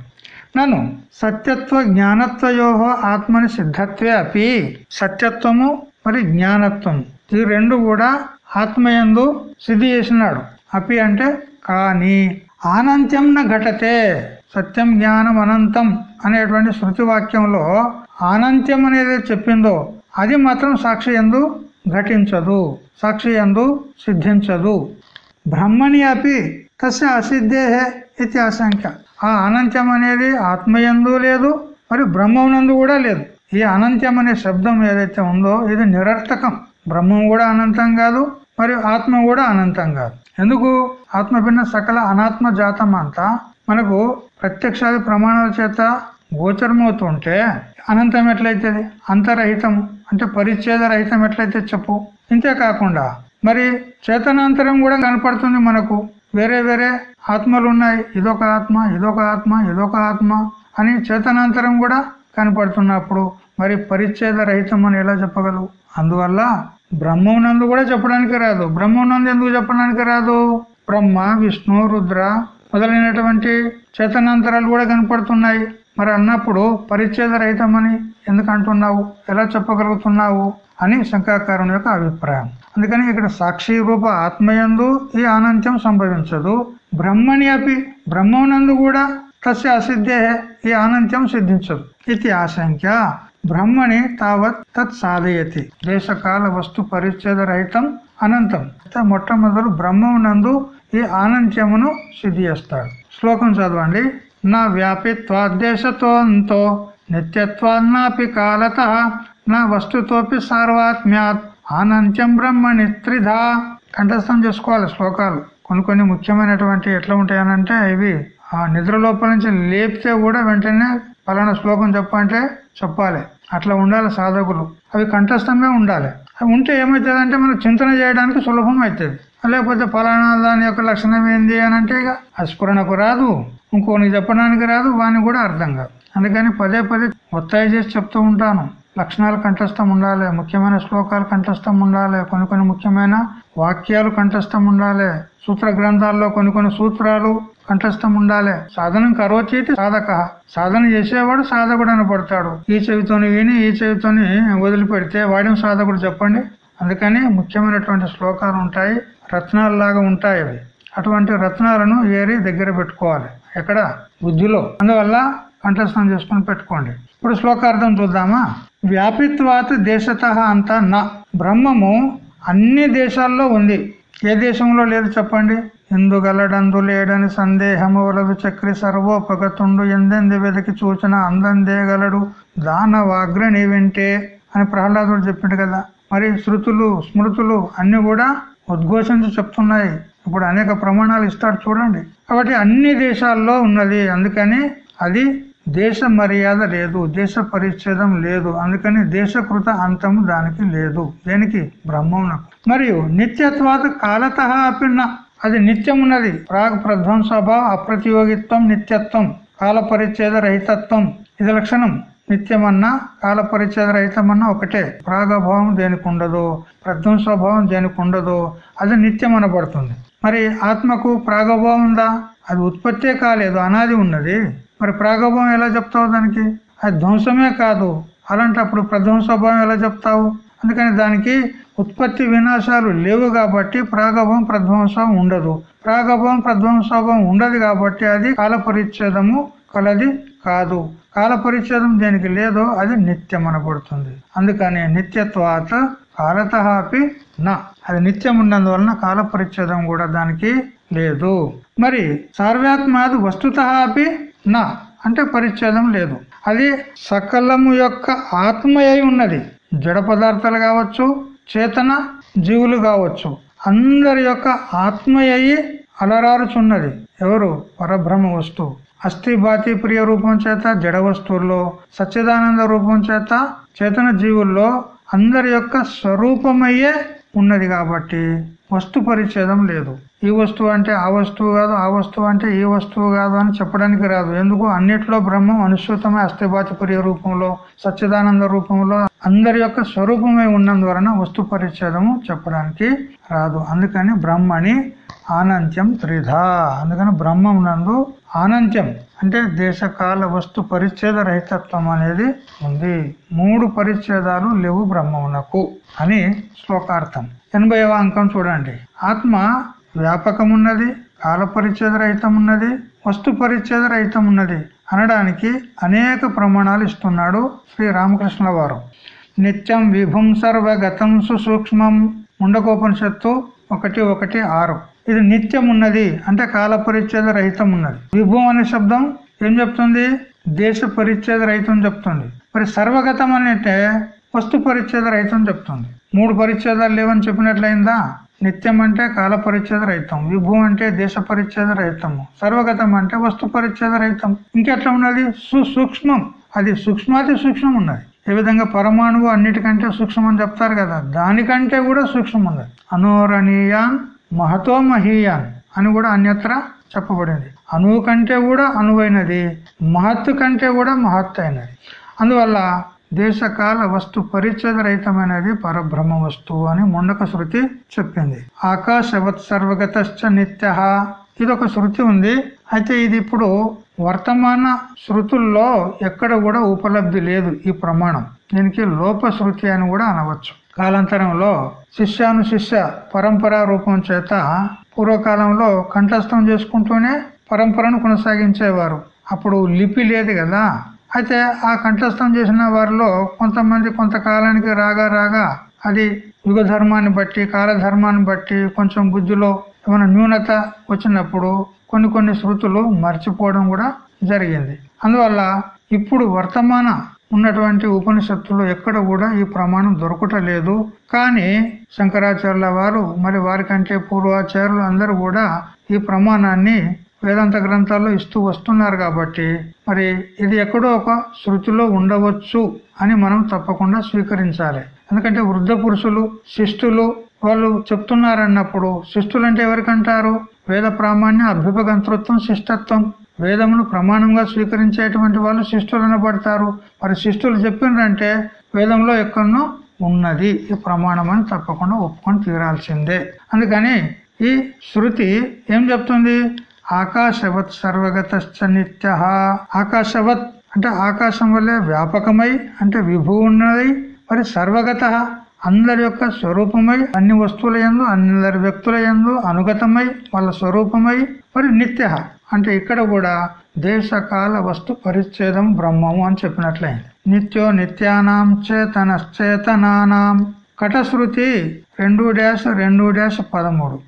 నన్ను సత్యత్వ జ్ఞానత్వయో ఆత్మని సిద్ధత్వే అపి. సత్యత్వము మరి జ్ఞానత్వం. ఈ రెండు కూడా ఆత్మయందు సిద్ధి చేసినాడు. అపి అంటే కానీ. ఆనంత్యం న ఘటతే. సత్యం జ్ఞానం అనంతం అనేటువంటి శృతి వాక్యంలో ఆనంత్యం అనేది చెప్పిందో అది మాత్రం సాక్షి ఎందు ఘటించదు సాక్షి ఎందు సిద్ధించదు. బ్రహ్మని అపి తస్య అసిద్ధే ఇది ఆశంక. ఆ అనంత్యం అనేది ఆత్మయందు లేదు మరి బ్రహ్మనందు కూడా లేదు. ఈ అనంత్యం అనే శబ్దం ఏదైతే ఉందో ఇది నిరర్థకం. బ్రహ్మం కూడా అనంతం కాదు మరియు ఆత్మ కూడా అనంతం కాదు. ఎందుకు? ఆత్మ భిన్న సకల అనాత్మ జాతం అంతా? మనకు ప్రత్యక్షాది ప్రమాణాల చేత గోచరమవుతుంటే అనంతం ఎట్లయితుంది? అంతరహితం అంటే పరిచ్ఛేద రహితం ఎట్లయితే చెప్పు. ఇంతే కాకుండా మరి చేతనాంతరం కూడా కనపడుతుంది మనకు. వేరే వేరే ఆత్మలు ఉన్నాయి. ఇదొక ఆత్మ ఇదొక ఆత్మ ఇదొక ఆత్మ అని చేతనాంతరం కూడా కనపడుతున్నప్పుడు మరి పరిచ్ఛేద రహితం అని ఎలా చెప్పగలవు? అందువల్ల బ్రహ్మనందు కూడా చెప్పడానికి రాదు. బ్రహ్మనందు ఎందుకు చెప్పడానికి రాదు? బ్రహ్మ విష్ణు రుద్ర మొదలైనటువంటి చేతనాంతరాలు కూడా కనపడుతున్నాయి. మరి అన్నప్పుడు పరిచ్ఛేద రహితమని ఎందుకు అంటున్నావు ఎలా చెప్పగలుగుతున్నావు? అని శంకాకారుని యొక్క అభిప్రాయం. అందుకని ఇక్కడ సాక్షి రూప ఆత్మయందు ఈ అనంత్యం సంభవించదు. బ్రహ్మని అపి బ్రహ్మనందు కూడా తస్య అసిద్ధే ఈ అనంత్యం సిద్ధించదు. ఇది ఆశంక్య బ్రహ్మణి తావత్ తత్ సాధయతి. దేశకాల వస్తు పరిచ్ఛేద రహితం అనంతం. మొట్టమొదలు బ్రహ్మమునందు ఈ ఆనంత్యమును సిద్ధి చేస్తాడు శ్లోకం చదవండి. నా వ్యాపిత్వాద్దేశతోంతో నిత్యత్వాన్నాపి కాలత నా వస్తుతోపి సార్వాత్మ్యాత్ ఆనంత్యం బ్రహ్మణి త్రిధా. కంఠస్థం చేసుకోవాలి శ్లోకాలు. కొన్ని కొన్ని ముఖ్యమైనటువంటి ఎట్లా ఉంటాయనంటే ఇవి ఆ నిద్ర లోపల నుంచి లేపితే కూడా వెంటనే పలానా శ్లోకం చెప్పంటే చెప్పాలి. అట్లా ఉండాలి సాధకులు. అవి కంఠస్థమే ఉండాలి. అవి ఉంటే ఏమవుతుందంటే మనం చింతన చేయడానికి సులభం అవుతుంది లేకపోతే ఫలానా దాని యొక్క లక్షణం ఏంది అని అంటే ఇక అస్ఫురణకు రాదు. ఇంకోని చెప్పడానికి రాదు. వాని కూడా అర్థం కాదు. అందుకని పదే పదే ఒత్తాయి చేసి చెప్తూ ఉంటాను. లక్షణాలు కంఠస్థం ఉండాలి. ముఖ్యమైన శ్లోకాలు కంఠస్థం ఉండాలి. కొన్ని కొన్ని ముఖ్యమైన వాక్యాలు కంఠస్థం ఉండాలి. సూత్ర గ్రంథాల్లో కొన్ని కొన్ని సూత్రాలు కంఠస్థం ఉండాలి. సాధనం కరోచేతి సాధక. సాధన చేసేవాడు సాధకుడు అనపడతాడు ఈ చెవితోని విని ఈ చెవితోని వదిలిపెడితే వాడిని సాధకుడు చెప్పండి? అందుకని ముఖ్యమైనటువంటి శ్లోకాలు ఉంటాయి రత్నాలలాగా ఉంటాయి అవి. అటువంటి రత్నాలను ఏరి దగ్గర పెట్టుకోవాలి ఎక్కడ? బుద్ధిలో. అందువల్ల కంఠస్థం చేసుకుని పెట్టుకోండి. ఇప్పుడు శ్లోకార్థం చూద్దామా? వ్యాపిత్వాత దేశత అంతా నా. బ్రహ్మము అన్ని దేశాల్లో ఉంది. ఏ దేశంలో లేదు చెప్పండి? ఇందుగలడందు లేడని సందేహము వలదు చక్రి సర్వోపగతుండు ఎందెంది వెదకి చూచిన అందందేగలడు దానవాగ్రణి వింటే అని ప్రహ్లాదుడు చెప్పిండు కదా. మరి శృతులు స్మృతులు అన్ని కూడా ఉద్ఘోషించి చెప్తున్నాయి. ఇప్పుడు అనేక ప్రమాణాలు ఇస్తాడు చూడండి. కాబట్టి అన్ని దేశాల్లో ఉన్నది. అందుకని అది దేశ మర్యాద లేదు దేశ పరిచ్ఛేదం లేదు. అందుకని దేశకృత అంతము దానికి లేదు. దేనికి? బ్రహ్మమునకు. మరియు నిత్యత్వాత కాలత అపిన్న అది నిత్యం ఉన్నది ప్రాగ్ ప్రధ్వంసభ అప్రతియోగిత్వం నిత్యత్వం కాల పరిచ్ఛేద రహితత్వం. ఇది లక్షణం. నిత్యమన్నా కాల పరిచ్ఛేద రహితమన్నా ఒకటే. ప్రాగభావం దేనికి ఉండదు ప్రధ్వంసభావం దేనికి ఉండదు అది నిత్యం అనబడుతుంది మరి ఆత్మకు ప్రాగభావం ఉందా? అది ఉత్పత్తే కాలేదు అనాది ఉన్నది. మరి ప్రాగభావం ఎలా చెప్తావు దానికి? అది ధ్వంసమే కాదు. అలాంటప్పుడు ప్రధ్వంసభావం ఎలా చెప్తావు? అందుకని దానికి ఉత్పత్తి వినాశాలు లేవు కాబట్టి ప్రాగభం ప్రధ్వంసం ఉండదు. ప్రాగభం ప్రధ్వంసభం ఉండదు కాబట్టి అది కాల పరిచ్ఛేదము కలది కాదు. కాల పరిచ్ఛేదం దేనికి లేదో అది నిత్యం అనబడుతుంది. అందుకని నిత్యత్వాత కాలత అపి నా. అది నిత్యం ఉన్నందువలన కాల పరిచ్ఛేదం కూడా దానికి లేదు. మరి సార్వాత్మాది వస్తుత అపి నా. అంటే పరిచ్ఛేదం లేదు. అది సకలము యొక్క ఆత్మయై ఉన్నది. జడ పదార్థాలు కావచ్చు చేతన జీవులు కావచ్చు. అందరి యొక్క ఆత్మయ్యి అలరారుచున్నది. ఎవరు? పరబ్రహ్మ వస్తువు అస్థిభాతి ప్రియ రూపం చేత జడ వస్తువుల్లో సచ్చిదానంద రూపం చేత చేతన జీవుల్లో అందరి యొక్క స్వరూపమయ్యే ఉన్నది కాబట్టి వస్తు పరిచ్ఛేదం లేదు. ఈ వస్తువు అంటే ఆ వస్తువు కాదు ఆ వస్తువు అంటే ఈ వస్తువు కాదు అని చెప్పడానికి రాదు. ఎందుకు? అన్నిట్లో బ్రహ్మం అనుసృతమై ప్రియ రూపంలో సచ్చిదానంద రూపంలో అందరి యొక్క స్వరూపమై ఉన్నందువలన వస్తు పరిచ్ఛేదము చెప్పడానికి రాదు. అందుకని బ్రహ్మని ఆనంత్యం త్రిధ. అందుకని బ్రహ్మం నందు ఆనంత్యం అంటే దేశకాల వస్తు పరిచ్ఛేద రహితత్వం అనేది ఉంది. మూడు పరిచ్ఛేదాలు లేవు బ్రహ్మమునకు అని శ్లోకార్థం. ఎనభైవ అంకం చూడండి. ఆత్మ వ్యాపకమున్నది కాల పరిచ్ఛేద రహితం ఉన్నది వస్తు పరిచ్ఛేద రహితం ఉన్నది అనడానికి అనేక ప్రమాణాలు ఇస్తున్నాడు శ్రీ రామకృష్ణ వారు. నిత్యం విభుం సర్వగతం సుసూక్ష్మం. ముండకోపనిషత్తు ఒకటి ఒకటి ఆరు. ఇది నిత్యం ఉన్నది అంటే కాల పరిచ్ఛేద రహితం ఉన్నది. విభవం అనే శబ్దం ఏం చెప్తుంది? దేశ పరిచ్ఛేద రహితం చెప్తుంది. మరి సర్వగతం అంటే వస్తు పరిచ్ఛేద రహితం చెప్తుంది. మూడు పరిచ్ఛేదాలు లేవని చెప్పినట్లయిందా? నిత్యం అంటే కాల పరిచ్ఛేద రహితం విభవం అంటే దేశ పరిచ్ఛేద రహితము సర్వగతం అంటే వస్తు పరిచ్ఛేద రహితం. ఇంకెట్లా ఉన్నది? సుసూక్ష్మం. అది సూక్ష్మాతి సూక్ష్మం ఉన్నది. ఏ విధంగా పరమాణువు అన్నిటికంటే సూక్ష్మం అని చెప్తారు కదా దానికంటే కూడా సూక్ష్మం ఉన్నది. అనోరణీయాన్ మహతో మహీయాన్ అని కూడా అన్యత్ర చెప్పబడింది అణువు కంటే కూడా అనువైనది మహత్తు కంటే కూడా మహత్తు అయినది అందువల్ల దేశకాల వస్తు పరిచ్ఛేద రహితమైనది పరబ్రహ్మ వస్తువు అని ముండక శృతి చెప్పింది. ఆకాశవత్ సర్వగతశ్చ నిత్య. ఇదొక శృతి ఉంది. అయితే ఇది ఇప్పుడు వర్తమాన శృతుల్లో ఎక్కడ కూడా ఉపలబ్ధి లేదు ఈ ప్రమాణం. దీనికి లోప శృతి అని కూడా అనవచ్చు. కాలాంతరంలో శిష్యాను శిష్య పరంపరా రూపం చేత పూర్వకాలంలో కంఠస్థం చేసుకుంటూనే పరంపరను కొనసాగించేవారు. అప్పుడు లిపి లేదు కదా. అయితే ఆ కంఠస్థం చేసిన వారిలో కొంతమంది కొంతకాలానికి రాగా రాగా అది యుగ ధర్మాన్ని బట్టి కాలధర్మాన్ని బట్టి కొంచెం బుద్ధిలో ఏమైనా న్యూనత వచ్చినప్పుడు కొన్ని కొన్ని శృతులు మర్చిపోవడం కూడా జరిగింది. అందువల్ల ఇప్పుడు వర్తమాన ఉన్నటువంటి ఉపనిషత్తులు ఎక్కడ కూడా ఈ ప్రమాణం దొరకటలేదు కానీ శంకరాచార్యుల వారు మరి వారికంటే పూర్వాచార్యులు అందరూ కూడా ఈ ప్రమాణాన్ని వేదాంత గ్రంథాల్లో ఇస్తూ వస్తున్నారు కాబట్టి మరి ఇది ఎక్కడో ఒక శృతిలో ఉండవచ్చు అని మనం తప్పకుండా స్వీకరించాలి. ఎందుకంటే వృద్ధ పురుషులు శిష్టులు వాళ్ళు చెప్తున్నారన్నప్పుడు శిష్టులు అంటే ఎవరికంటారు? వేద ప్రామాణ్య అభ్యుపగంతృత్వం శిష్టత్వం. వేదమును ప్రమాణంగా స్వీకరించేటువంటి వాళ్ళు శిష్టులు అనబడతారు మరి శిష్టులు చెప్పిండ్రంటే వేదంలో ఎక్కడనో ఉన్నది. ఈ ప్రమాణం అని తప్పకుండా ఒప్పుకొని తీరాల్సిందే. అందుకని ఈ శృతి ఏం చెప్తుంది? ఆకాశవత్ సర్వగత నిత్య. ఆకాశవత్ అంటే ఆకాశం వల్లే వ్యాపకమై అంటే విభూ ఉన్నది మరి సర్వగత అందరి యొక్క స్వరూపమై అన్ని వస్తువుల ఎందు అందరి వ్యక్తుల ఎందు అనుగతమై వాళ్ళ స్వరూపమై మరి నిత్య. అంటే ఇక్కడ కూడా దేశకాల వస్తు పరిచ్ఛేదం బ్రహ్మము అని చెప్పినట్లయింది నిత్యో నిత్యానాం చేతనశ్చేతనానాం. కటశృతి రెండు డాష్ రెండు డాష్ పదమూడు.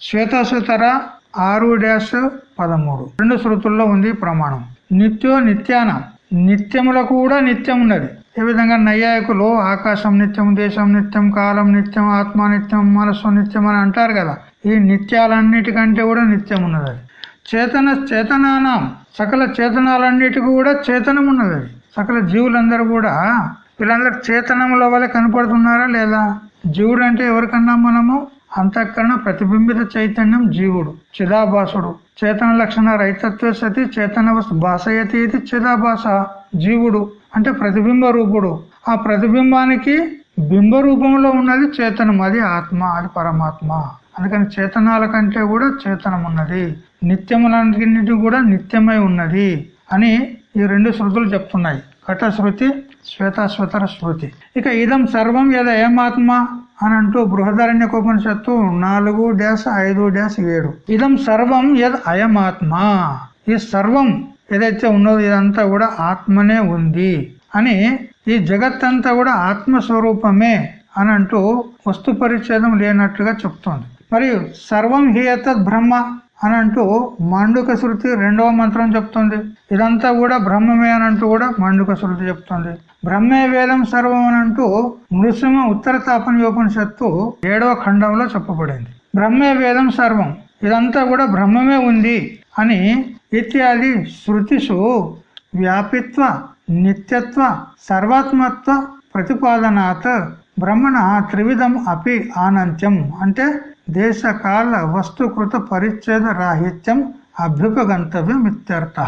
శ్వేతసుతర ఆరు డ్యాష్ పదమూడు. రెండు శృతుల్లో ఉంది ప్రమాణం. నిత్యో నిత్యానం. నిత్యములకు కూడా నిత్యం ఉన్నది. ఏ విధంగా నైయాయకులు ఆకాశం నిత్యం దేశం నిత్యం కాలం నిత్యం ఆత్మ నిత్యం మనస్సు నిత్యం అని అంటారు కదా ఈ నిత్యాలన్నిటికంటే కూడా నిత్యం ఉన్నది. అది చేతన చేతనానం. సకల చేతనాలన్నిటికీ కూడా చేతనం ఉన్నది అది సకల జీవులందరూ కూడా వీళ్ళందరూ చేతనంలో వల్ల కనపడుతున్నారా లేదా? జీవుడు అంటే ఎవరికన్నా మనము? అంతఃకరణ ప్రతిబింబిత చైతన్యం జీవుడు చిదాభాసుడు. చేతన లక్షణ రైతత్వ సతి చేతన భాషయతి ఇది చిదాభాష జీవుడు అంటే ప్రతిబింబ రూపుడు. ఆ ప్రతిబింబానికి బింబ రూపంలో ఉన్నది చేతనం అది ఆత్మ అది పరమాత్మ. అందుకని చేతనాల కంటే కూడా చేతనం ఉన్నది నిత్యములన్నిటి కూడా నిత్యమై ఉన్నది అని ఈ రెండు శృతులు చెప్తున్నాయి. కట శృతి శ్వేతాశ్వతర శృతి. ఇక ఇదం సర్వం యద ఏమాత్మ అని అంటూ బృహదారణ్యకోపనిషత్తు నాలుగు డ్యాస్ ఐదు డ్యాస్ ఏడు. ఇదం సర్వం యద్ అయమాత్మ. ఈ సర్వం ఏదైతే ఉన్నదో ఇదంతా కూడా ఆత్మనే ఉంది అని ఈ జగత్తంతా కూడా ఆత్మస్వరూపమే అని అంటూ వస్తు పరిచ్ఛేదం లేనట్లుగా చెప్తోంది. మరియు సర్వం హియతద్ బ్రహ్మ అని అంటూ మాండుక శృతి రెండవ మంత్రం చెప్తుంది. ఇదంతా కూడా బ్రహ్మమే అని అంటూ కూడా మండుక శృతి చెప్తుంది. బ్రహ్మే వేదం సర్వం అని అంటూ నృసింహ ఉత్తర తాపనయోపనిషత్తు ఏడవ ఖండంలో చెప్పబడింది. బ్రహ్మే వేదం సర్వం ఇదంతా కూడా బ్రహ్మమే ఉంది అని ఇత్యాది శృతిషు వ్యాపిత్వ నిత్యత్వ సర్వాత్మత్వ ప్రతిపాదనాత్ బ్రహ్మణ త్రివిధం అపి ఆనంత్యం అంటే దేశకాల వస్తుకృత పరిచ్ఛేద రాహిత్యం అభ్యుపగంతవ్యం ఇత్యర్థ.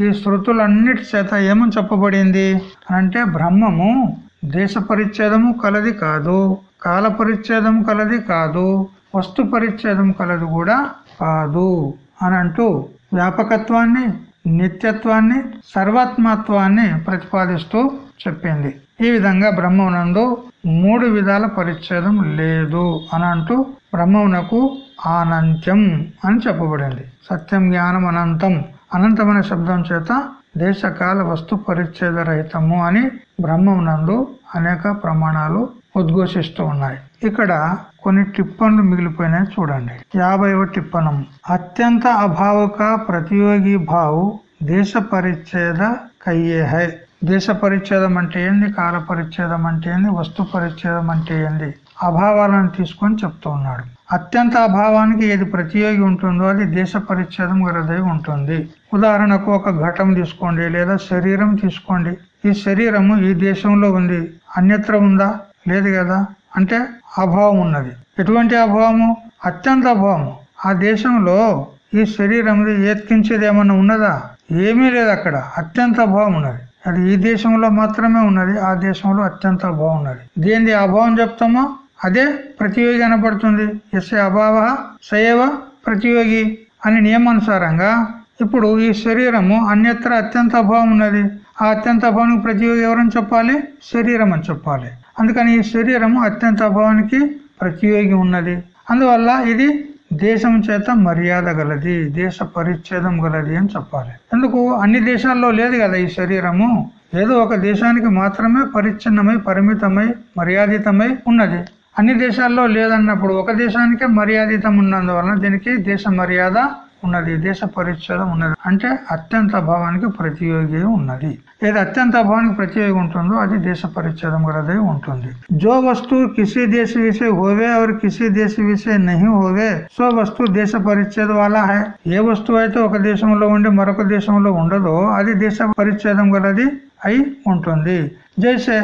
ఈ శృతులన్నిటి చేత ఏమని చెప్పబడింది? అంటే బ్రహ్మము దేశ పరిచ్ఛేదము కలది కాదు కాల పరిచ్ఛేదం కలది కాదు వస్తు పరిచ్ఛేదం కలది కూడా కాదు అని అంటూ వ్యాపకత్వాన్ని నిత్యత్వాన్ని సర్వాత్మత్వాన్ని ప్రతిపాదిస్తూ చెప్పింది. ఈ విధంగా బ్రహ్మనందు మూడు విధాల పరిచ్ఛేదం లేదు అని అంటూ బ్రహ్మమునకు అనంత్యం అని చెప్పబడింది. సత్యం జ్ఞానం అనంతం. అనంతమైన శబ్దం చేత దేశకాల వస్తు పరిచ్ఛేద రహితము అని బ్రహ్మమునందు అనేక ప్రమాణాలు ఉద్ఘోషిస్తూ ఉన్నాయి. ఇక్కడ కొన్ని టిప్పన్లు మిగిలిపోయినాయి చూడండి. యాభైవ టిప్పనం అత్యంత అభావక ప్రతియోగి భావు దేశ పరిచ్ఛేద కయ్యే హై దేశ పరిచ్ఛేదం అంటే ఏంది? కాల పరిచ్ఛేదం అంటే ఏంది? వస్తు పరిచ్ఛేదం అంటే ఏంది? అభావాలను తీసుకొని చెప్తూ ఉన్నాడు. అత్యంత అభావానికి ఏది ప్రతియోగి ఉంటుందో అది దేశ పరిచ్ఛేదం గలదై ఉంటుంది. ఉదాహరణకు ఒక ఘటం తీసుకోండి లేదా శరీరం తీసుకోండి. ఈ శరీరము ఈ దేశంలో ఉంది. అన్యత్ర ఉందా? లేదు కదా? అంటే అభావం ఉన్నది. ఎటువంటి అభావము? అత్యంత అభావము. ఆ దేశంలో ఈ శరీరం ఏత్కించేది ఏమన్నా ఉన్నదా? ఏమీ లేదు అక్కడ. అత్యంత అభావం ఉన్నది. అది ఈ దేశంలో మాత్రమే ఉన్నది ఆ దేశంలో అత్యంత అభావం ఉన్నది దేని అభావం చెప్తామో? అదే ప్రతియోగి అనబడుతుంది ఎస్ అభావ సయవ ప్రతియోగి అని నియమానుసారంగా ఇప్పుడు ఈ శరీరము అన్యత్ర అత్యంత అభావం ఉన్నది. ఆ అత్యంత అభావానికి ప్రతియోగి ఎవరని చెప్పాలి? శరీరం అని చెప్పాలి. అందుకని ఈ శరీరము అత్యంత అభావానికి ప్రతియోగి ఉన్నది. అందువల్ల ఇది దేశం చేత మర్యాద గలది దేశ పరిచ్ఛేదం గలది అని చెప్పాలి. ఎందుకు? అన్ని దేశాల్లో లేదు కదా ఈ శరీరము. ఏదో ఒక దేశానికి మాత్రమే పరిచ్ఛిన్నమై పరిమితమై మర్యాదితమై ఉన్నది. అన్ని దేశాల్లో లేదన్నప్పుడు ఒక దేశానికే మర్యాదితం ఉన్నందువలన దీనికి దేశ మర్యాద ఉన్నది దేశ పరిచ్ఛేదం ఉన్నది అంటే అత్యంత అభావానికి ప్రతియోగి ఉన్నది ఏది అత్యంత అభావానికి ప్రతియోగి ఉంటుందో అది దేశ పరిచ్ఛేదం గలదై ఉంటుంది జో వస్తు కిసి దేశ విషయ హోవే और किसी देश విషయ నహి హోవే సో వస్తు దేశ పరిచ్ఛేద వాలా హై ఏ వస్తువు అయితే ఒక దేశంలో ఉండి మరొక దేశంలో ఉండదో అది దేశ పరిచ్ఛేదం గలది అయి ఉంటుంది జైసే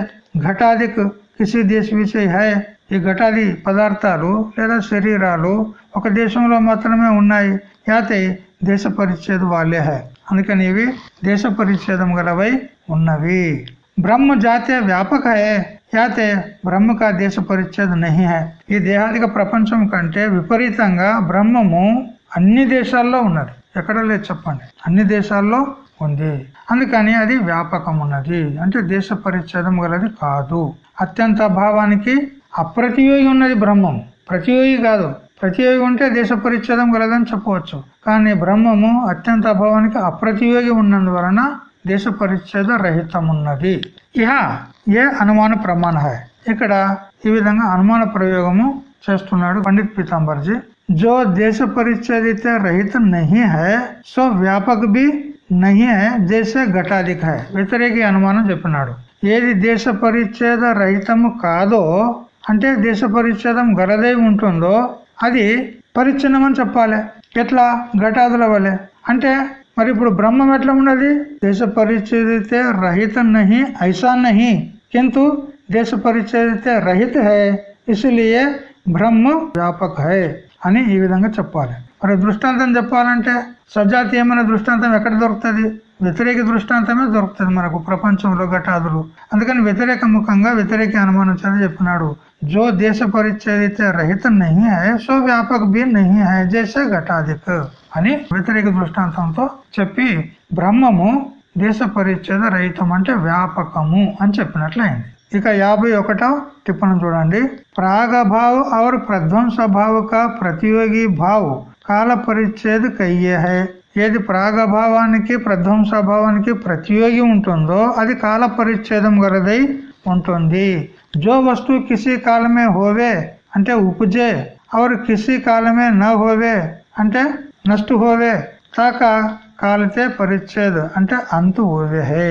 ఘటాదిక్ కిసి దేశ విషయ హై ఈ ఘటాది పదార్థాలు లేదా శరీరాలు ఒక దేశంలో మాత్రమే ఉన్నాయి. యాతే దేశ పరిచ్ఛేద వాళ్ళే హై. అందుకని ఇవి దేశ పరిచ్ఛేదం గలవై ఉన్నవి. బ్రహ్మ జాతీయ వ్యాపక హే. యాతే బ్రహ్మ కా దేశ పరిచ్ఛేద నహి హై. ఈ దేహాదిక ప్రపంచం కంటే విపరీతంగా బ్రహ్మము అన్ని దేశాల్లో ఉన్నది. ఎక్కడ లేదు చెప్పండి. అన్ని దేశాల్లో ఉంది. అందుకని అది వ్యాపకం ఉన్నది అంటే దేశ పరిచ్ఛేదం గలది కాదు. అత్యంత భావానికి అప్రతియోగి ఉన్నది బ్రహ్మం. ప్రతియోగి కాదు. ప్రతియోగి ఉంటే దేశ పరిచ్ఛేదం కలదని చెప్పవచ్చు. కానీ బ్రహ్మము అత్యంత అభావానికి అప్రతియోగి ఉన్నందువలన దేశ పరిచ్ఛేద రహితమున్నది. ఇహ ఏ అనుమాన ప్రమాణ? ఇక్కడ ఈ విధంగా అనుమాన ప్రయోగము చేస్తున్నాడు పండిత్ పీతాంబర్జీ. జో దేశ పరిచ్ఛేదితే రహిత నహి హై సో వ్యాపక బి నహి హై దేశ ఘటాధిక హై. వ్యతిరేకి అనుమానం చెప్పినాడు. ఏది దేశ పరిచ్ఛేద రహితము కాదో అంటే దేశ పరిచ్ఛేదం గలదై ఉంటుందో అది పరిచ్ఛిన్నం అని చెప్పాలి. ఎట్లా? ఘటాదుల వలె. అంటే మరి ఇప్పుడు బ్రహ్మం ఎట్లా ఉన్నది? దేశ పరిచ్ఛేదితే రహిత నహి ఐసా నహి. కింటు దేశ పరిచ్ఛేదితే రహిత హై ఇసులియే బ్రహ్మ వ్యాపక హై అని ఈ విధంగా చెప్పాలి. మరి దృష్టాంతం చెప్పాలంటే సజాతీయమైన దృష్టాంతం ఎక్కడ దొరుకుతుంది? వ్యతిరేక దృష్టాంతమే దొరుకుతుంది మనకు ప్రపంచంలో ఘటాదులు. అందుకని వ్యతిరేక ముఖంగా వ్యతిరేక అనుమానించాలని చెప్పినాడు జో దేశ పరిచయత రహిత నహి హై సో వ్యాపక బి నహి హై జేసే ఘటాధిక్ అని వ్యతిరేక దృష్టాంతంతో చెప్పి బ్రహ్మము దేశ పరిచ్ఛేద రహితం అంటే వ్యాపకము అని చెప్పినట్లయింది. ఇక యాభై ఒకటో టిప్పణం చూడండి. ప్రాగభావ్ ఆరు ప్రధ్వంస భావ కా ప్రతియోగి భావు కాల పరిచ్ఛేద్ కయ్యే హై. ఏది ప్రాగభావానికి ప్రధ్వంసభావానికి ప్రతియోగి ఉంటుందో అది కాల పరిచ్ఛేదం గలదై ఉంటుంది. జో వస్తువు కిసి కాలమే హోవే అంటే ఉపజే. అవరు కిసి కాలమే నా హోవే అంటే నష్టు హోవే. తాక కాలతే పరిచ్ఛేద అంటే అంతు ఊహే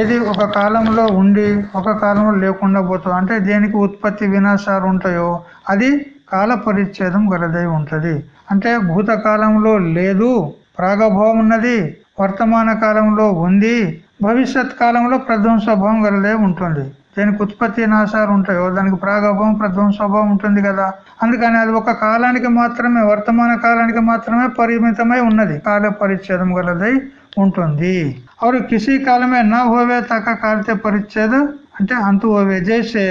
ఏది ఒక కాలంలో ఉండి ఒక కాలంలో లేకుండా పోతుంది. అంటే దేనికి ఉత్పత్తి వినాశాలు ఉంటాయో అది కాల పరిచ్ఛేదం గలదై ఉంటుంది. అంటే భూతకాలంలో లేదు ప్రాగభావం ఉన్నది. వర్తమాన కాలంలో ఉంది. భవిష్యత్ కాలంలో ప్రధ్వంసభావం గలదే ఉంటుంది. దానికి ఉత్పత్తి నాశాలు ఉంటాయో దానికి ప్రాగభావం ప్రధ్వంసభావం ఉంటుంది కదా. అందుకని అది ఒక కాలానికి మాత్రమే వర్తమాన కాలానికి మాత్రమే పరిమితమై ఉన్నది. కాల పరిచ్ఛేదం గలదై ఉంటుంది. అవి కిసి కాలమే నా హోవే తక కాలితే పరిచ్ఛేద అంటే అంత హోవే చేసే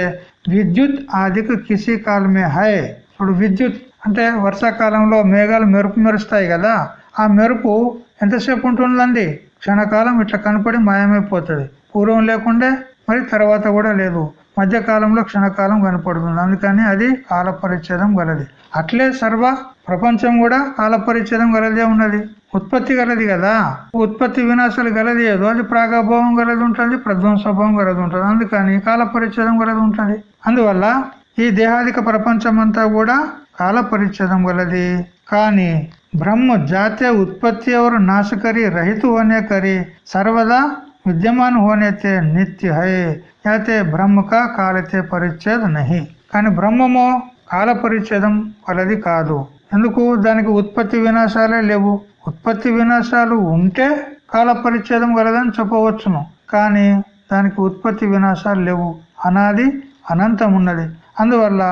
విద్యుత్ ఆదికు కిసి కాలమే హై. ఇప్పుడు విద్యుత్ అంటే వర్షాకాలంలో మేఘాలు మెరుపు మెరుస్తాయి కదా. ఆ మెరుపు ఎంతసేపు ఉంటుందండి? క్షణకాలం ఇట్లా కనపడి మాయమైపోతుంది. పూర్వం లేకుండే మరి తర్వాత కూడా లేదు. మధ్యకాలంలో క్షణకాలం కనపడుతుంది. అందుకని అది కాలపరిచ్ఛేదం గలది. అట్లే సర్వ ప్రపంచం కూడా కాలపరిచ్ఛేదం గలదే ఉన్నది. ఉత్పత్తి గలది కదా? ఉత్పత్తి వినాశాలు గలది ఏదో. అది ప్రాగభావం గలది ఉంటుంది ప్రధ్వంసభావం గలది ఉంటుంది. అందుకని కాలపరిచ్ఛేదం గలది ఉంటుంది. అందువల్ల ఈ దేహాదిక ప్రపంచం అంతా కూడా కాల పరిచ్ఛేదం గలది. కానీ ब्रह्म जाते उत्पत्ति और नाश करी रहित होने करी सर्वदा विद्यमान होने ते नित्य है याते ब्रह्म का కాలతే పరిచ్ఛేద నహి కానీ బ్రహ్మము కాల పరిచ్ఛేదం కలది కాదు ఎందుకు దానికి ఉత్పత్తి వినాశాలే లేవు ఉత్పత్తి వినాశాలు ఉంటే కాల పరిచ్ఛేదం కలదని చెప్పవచ్చును కానీ దానికి ఉత్పత్తి వినాశాలు లేవు అనాది అనంతం ఉన్నది అందువల్ల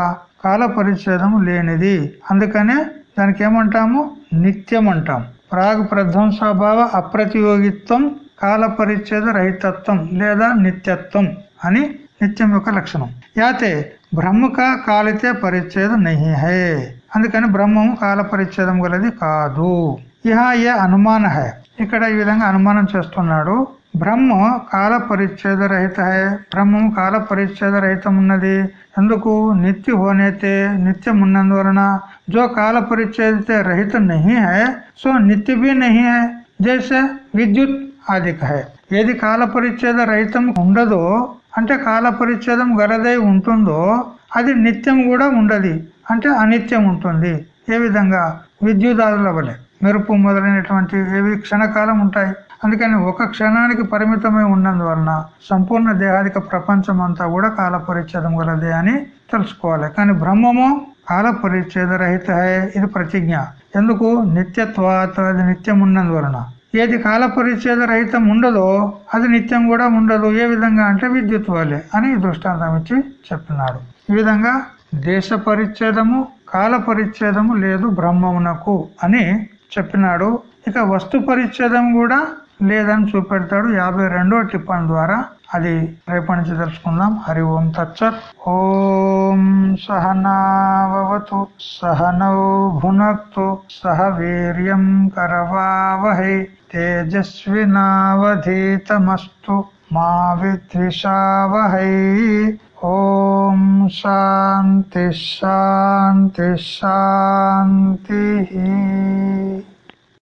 కాల పరిచ్ఛేదం లేనిది అందుకనే దానికి ఏమంటాము నిత్యం అంటాం ప్రాగ్ ప్రధ్వంసాభావ అప్రతియోగిత్వం కాల పరిచ్ఛేద రహితత్వం లేదా నిత్యత్వం అని నిత్యం యొక్క లక్షణం. యాతే బ్రహ్మక కాలితే పరిచ్ఛేద నహి. హే అందుకని బ్రహ్మము కాల పరిచ్ఛేదం గలది కాదు. ఇహ ఏ అనుమాన. హై ఇక్కడ ఈ విధంగా అనుమానం చేస్తున్నాడు. బ్రహ్మ కాల పరిచ్ఛేద రహిత హై బ్రహ్మము కాల పరిచ్ఛేద రహితం ఉన్నది ఎందుకు నిత్య హోనేతే నిత్యం ఉన్నందువలన जो काल परिच्छेद से रहित नहीं है सो नित्य भी नहीं है जैसे విద్యుత్ ఆదిక హై ఏది కాల పరిచ్ఛేద రహితం ఉండదో అంటే కాల పరిచ్ఛేదం గలదై ఉంటుందో అది నిత్యం కూడా ఉండదు అంటే అనిత్యం ఉంటుంది ఏ విధంగా విద్యుదాదుల వలె మెరుపు మొదలైనటువంటి ఏవి క్షణకాలం ఉంటాయి అందుకని ఒక క్షణానికి పరిమితమై ఉన్నందువలన సంపూర్ణ దేహాదిక ప్రపంచం అంతా కూడా కాల పరిచ్ఛేదం గలదే అని తెలుసుకోవాలి. కానీ బ్రహ్మము కాల పరిచ్ఛేద రహిత ఇది ప్రతిజ్ఞ. ఎందుకు? నిత్యత్వాత అది నిత్యం ఉన్నందువలన ఏది కాల పరిచ్ఛేద రహితం ఉండదో అది నిత్యం కూడా ఉండదు. ఏ విధంగా అంటే విద్యుత్ వలె అని దృష్టాంతం ఇచ్చి చెప్పినాడు. ఈ విధంగా దేశ పరిచ్ఛేదము కాల పరిచ్ఛేదము లేదు బ్రహ్మమునకు అని చెప్పినాడు. ఇక వస్తు పరిచ్ఛేదం కూడా లేదని చూపెడతాడు. యాభై రెండో టిప్పన్ ద్వారా అది రేపటి నుంచి తెలుసుకుందాం హరి ఓం తచ్చత్ ఓం సహనావతు సహనౌ భునక్తు సహ వీర్యం కరవావహై తేజస్వినావధీతమస్తు మా విద్విషావహై. ఓం శాంతి శాంతి శాంతి.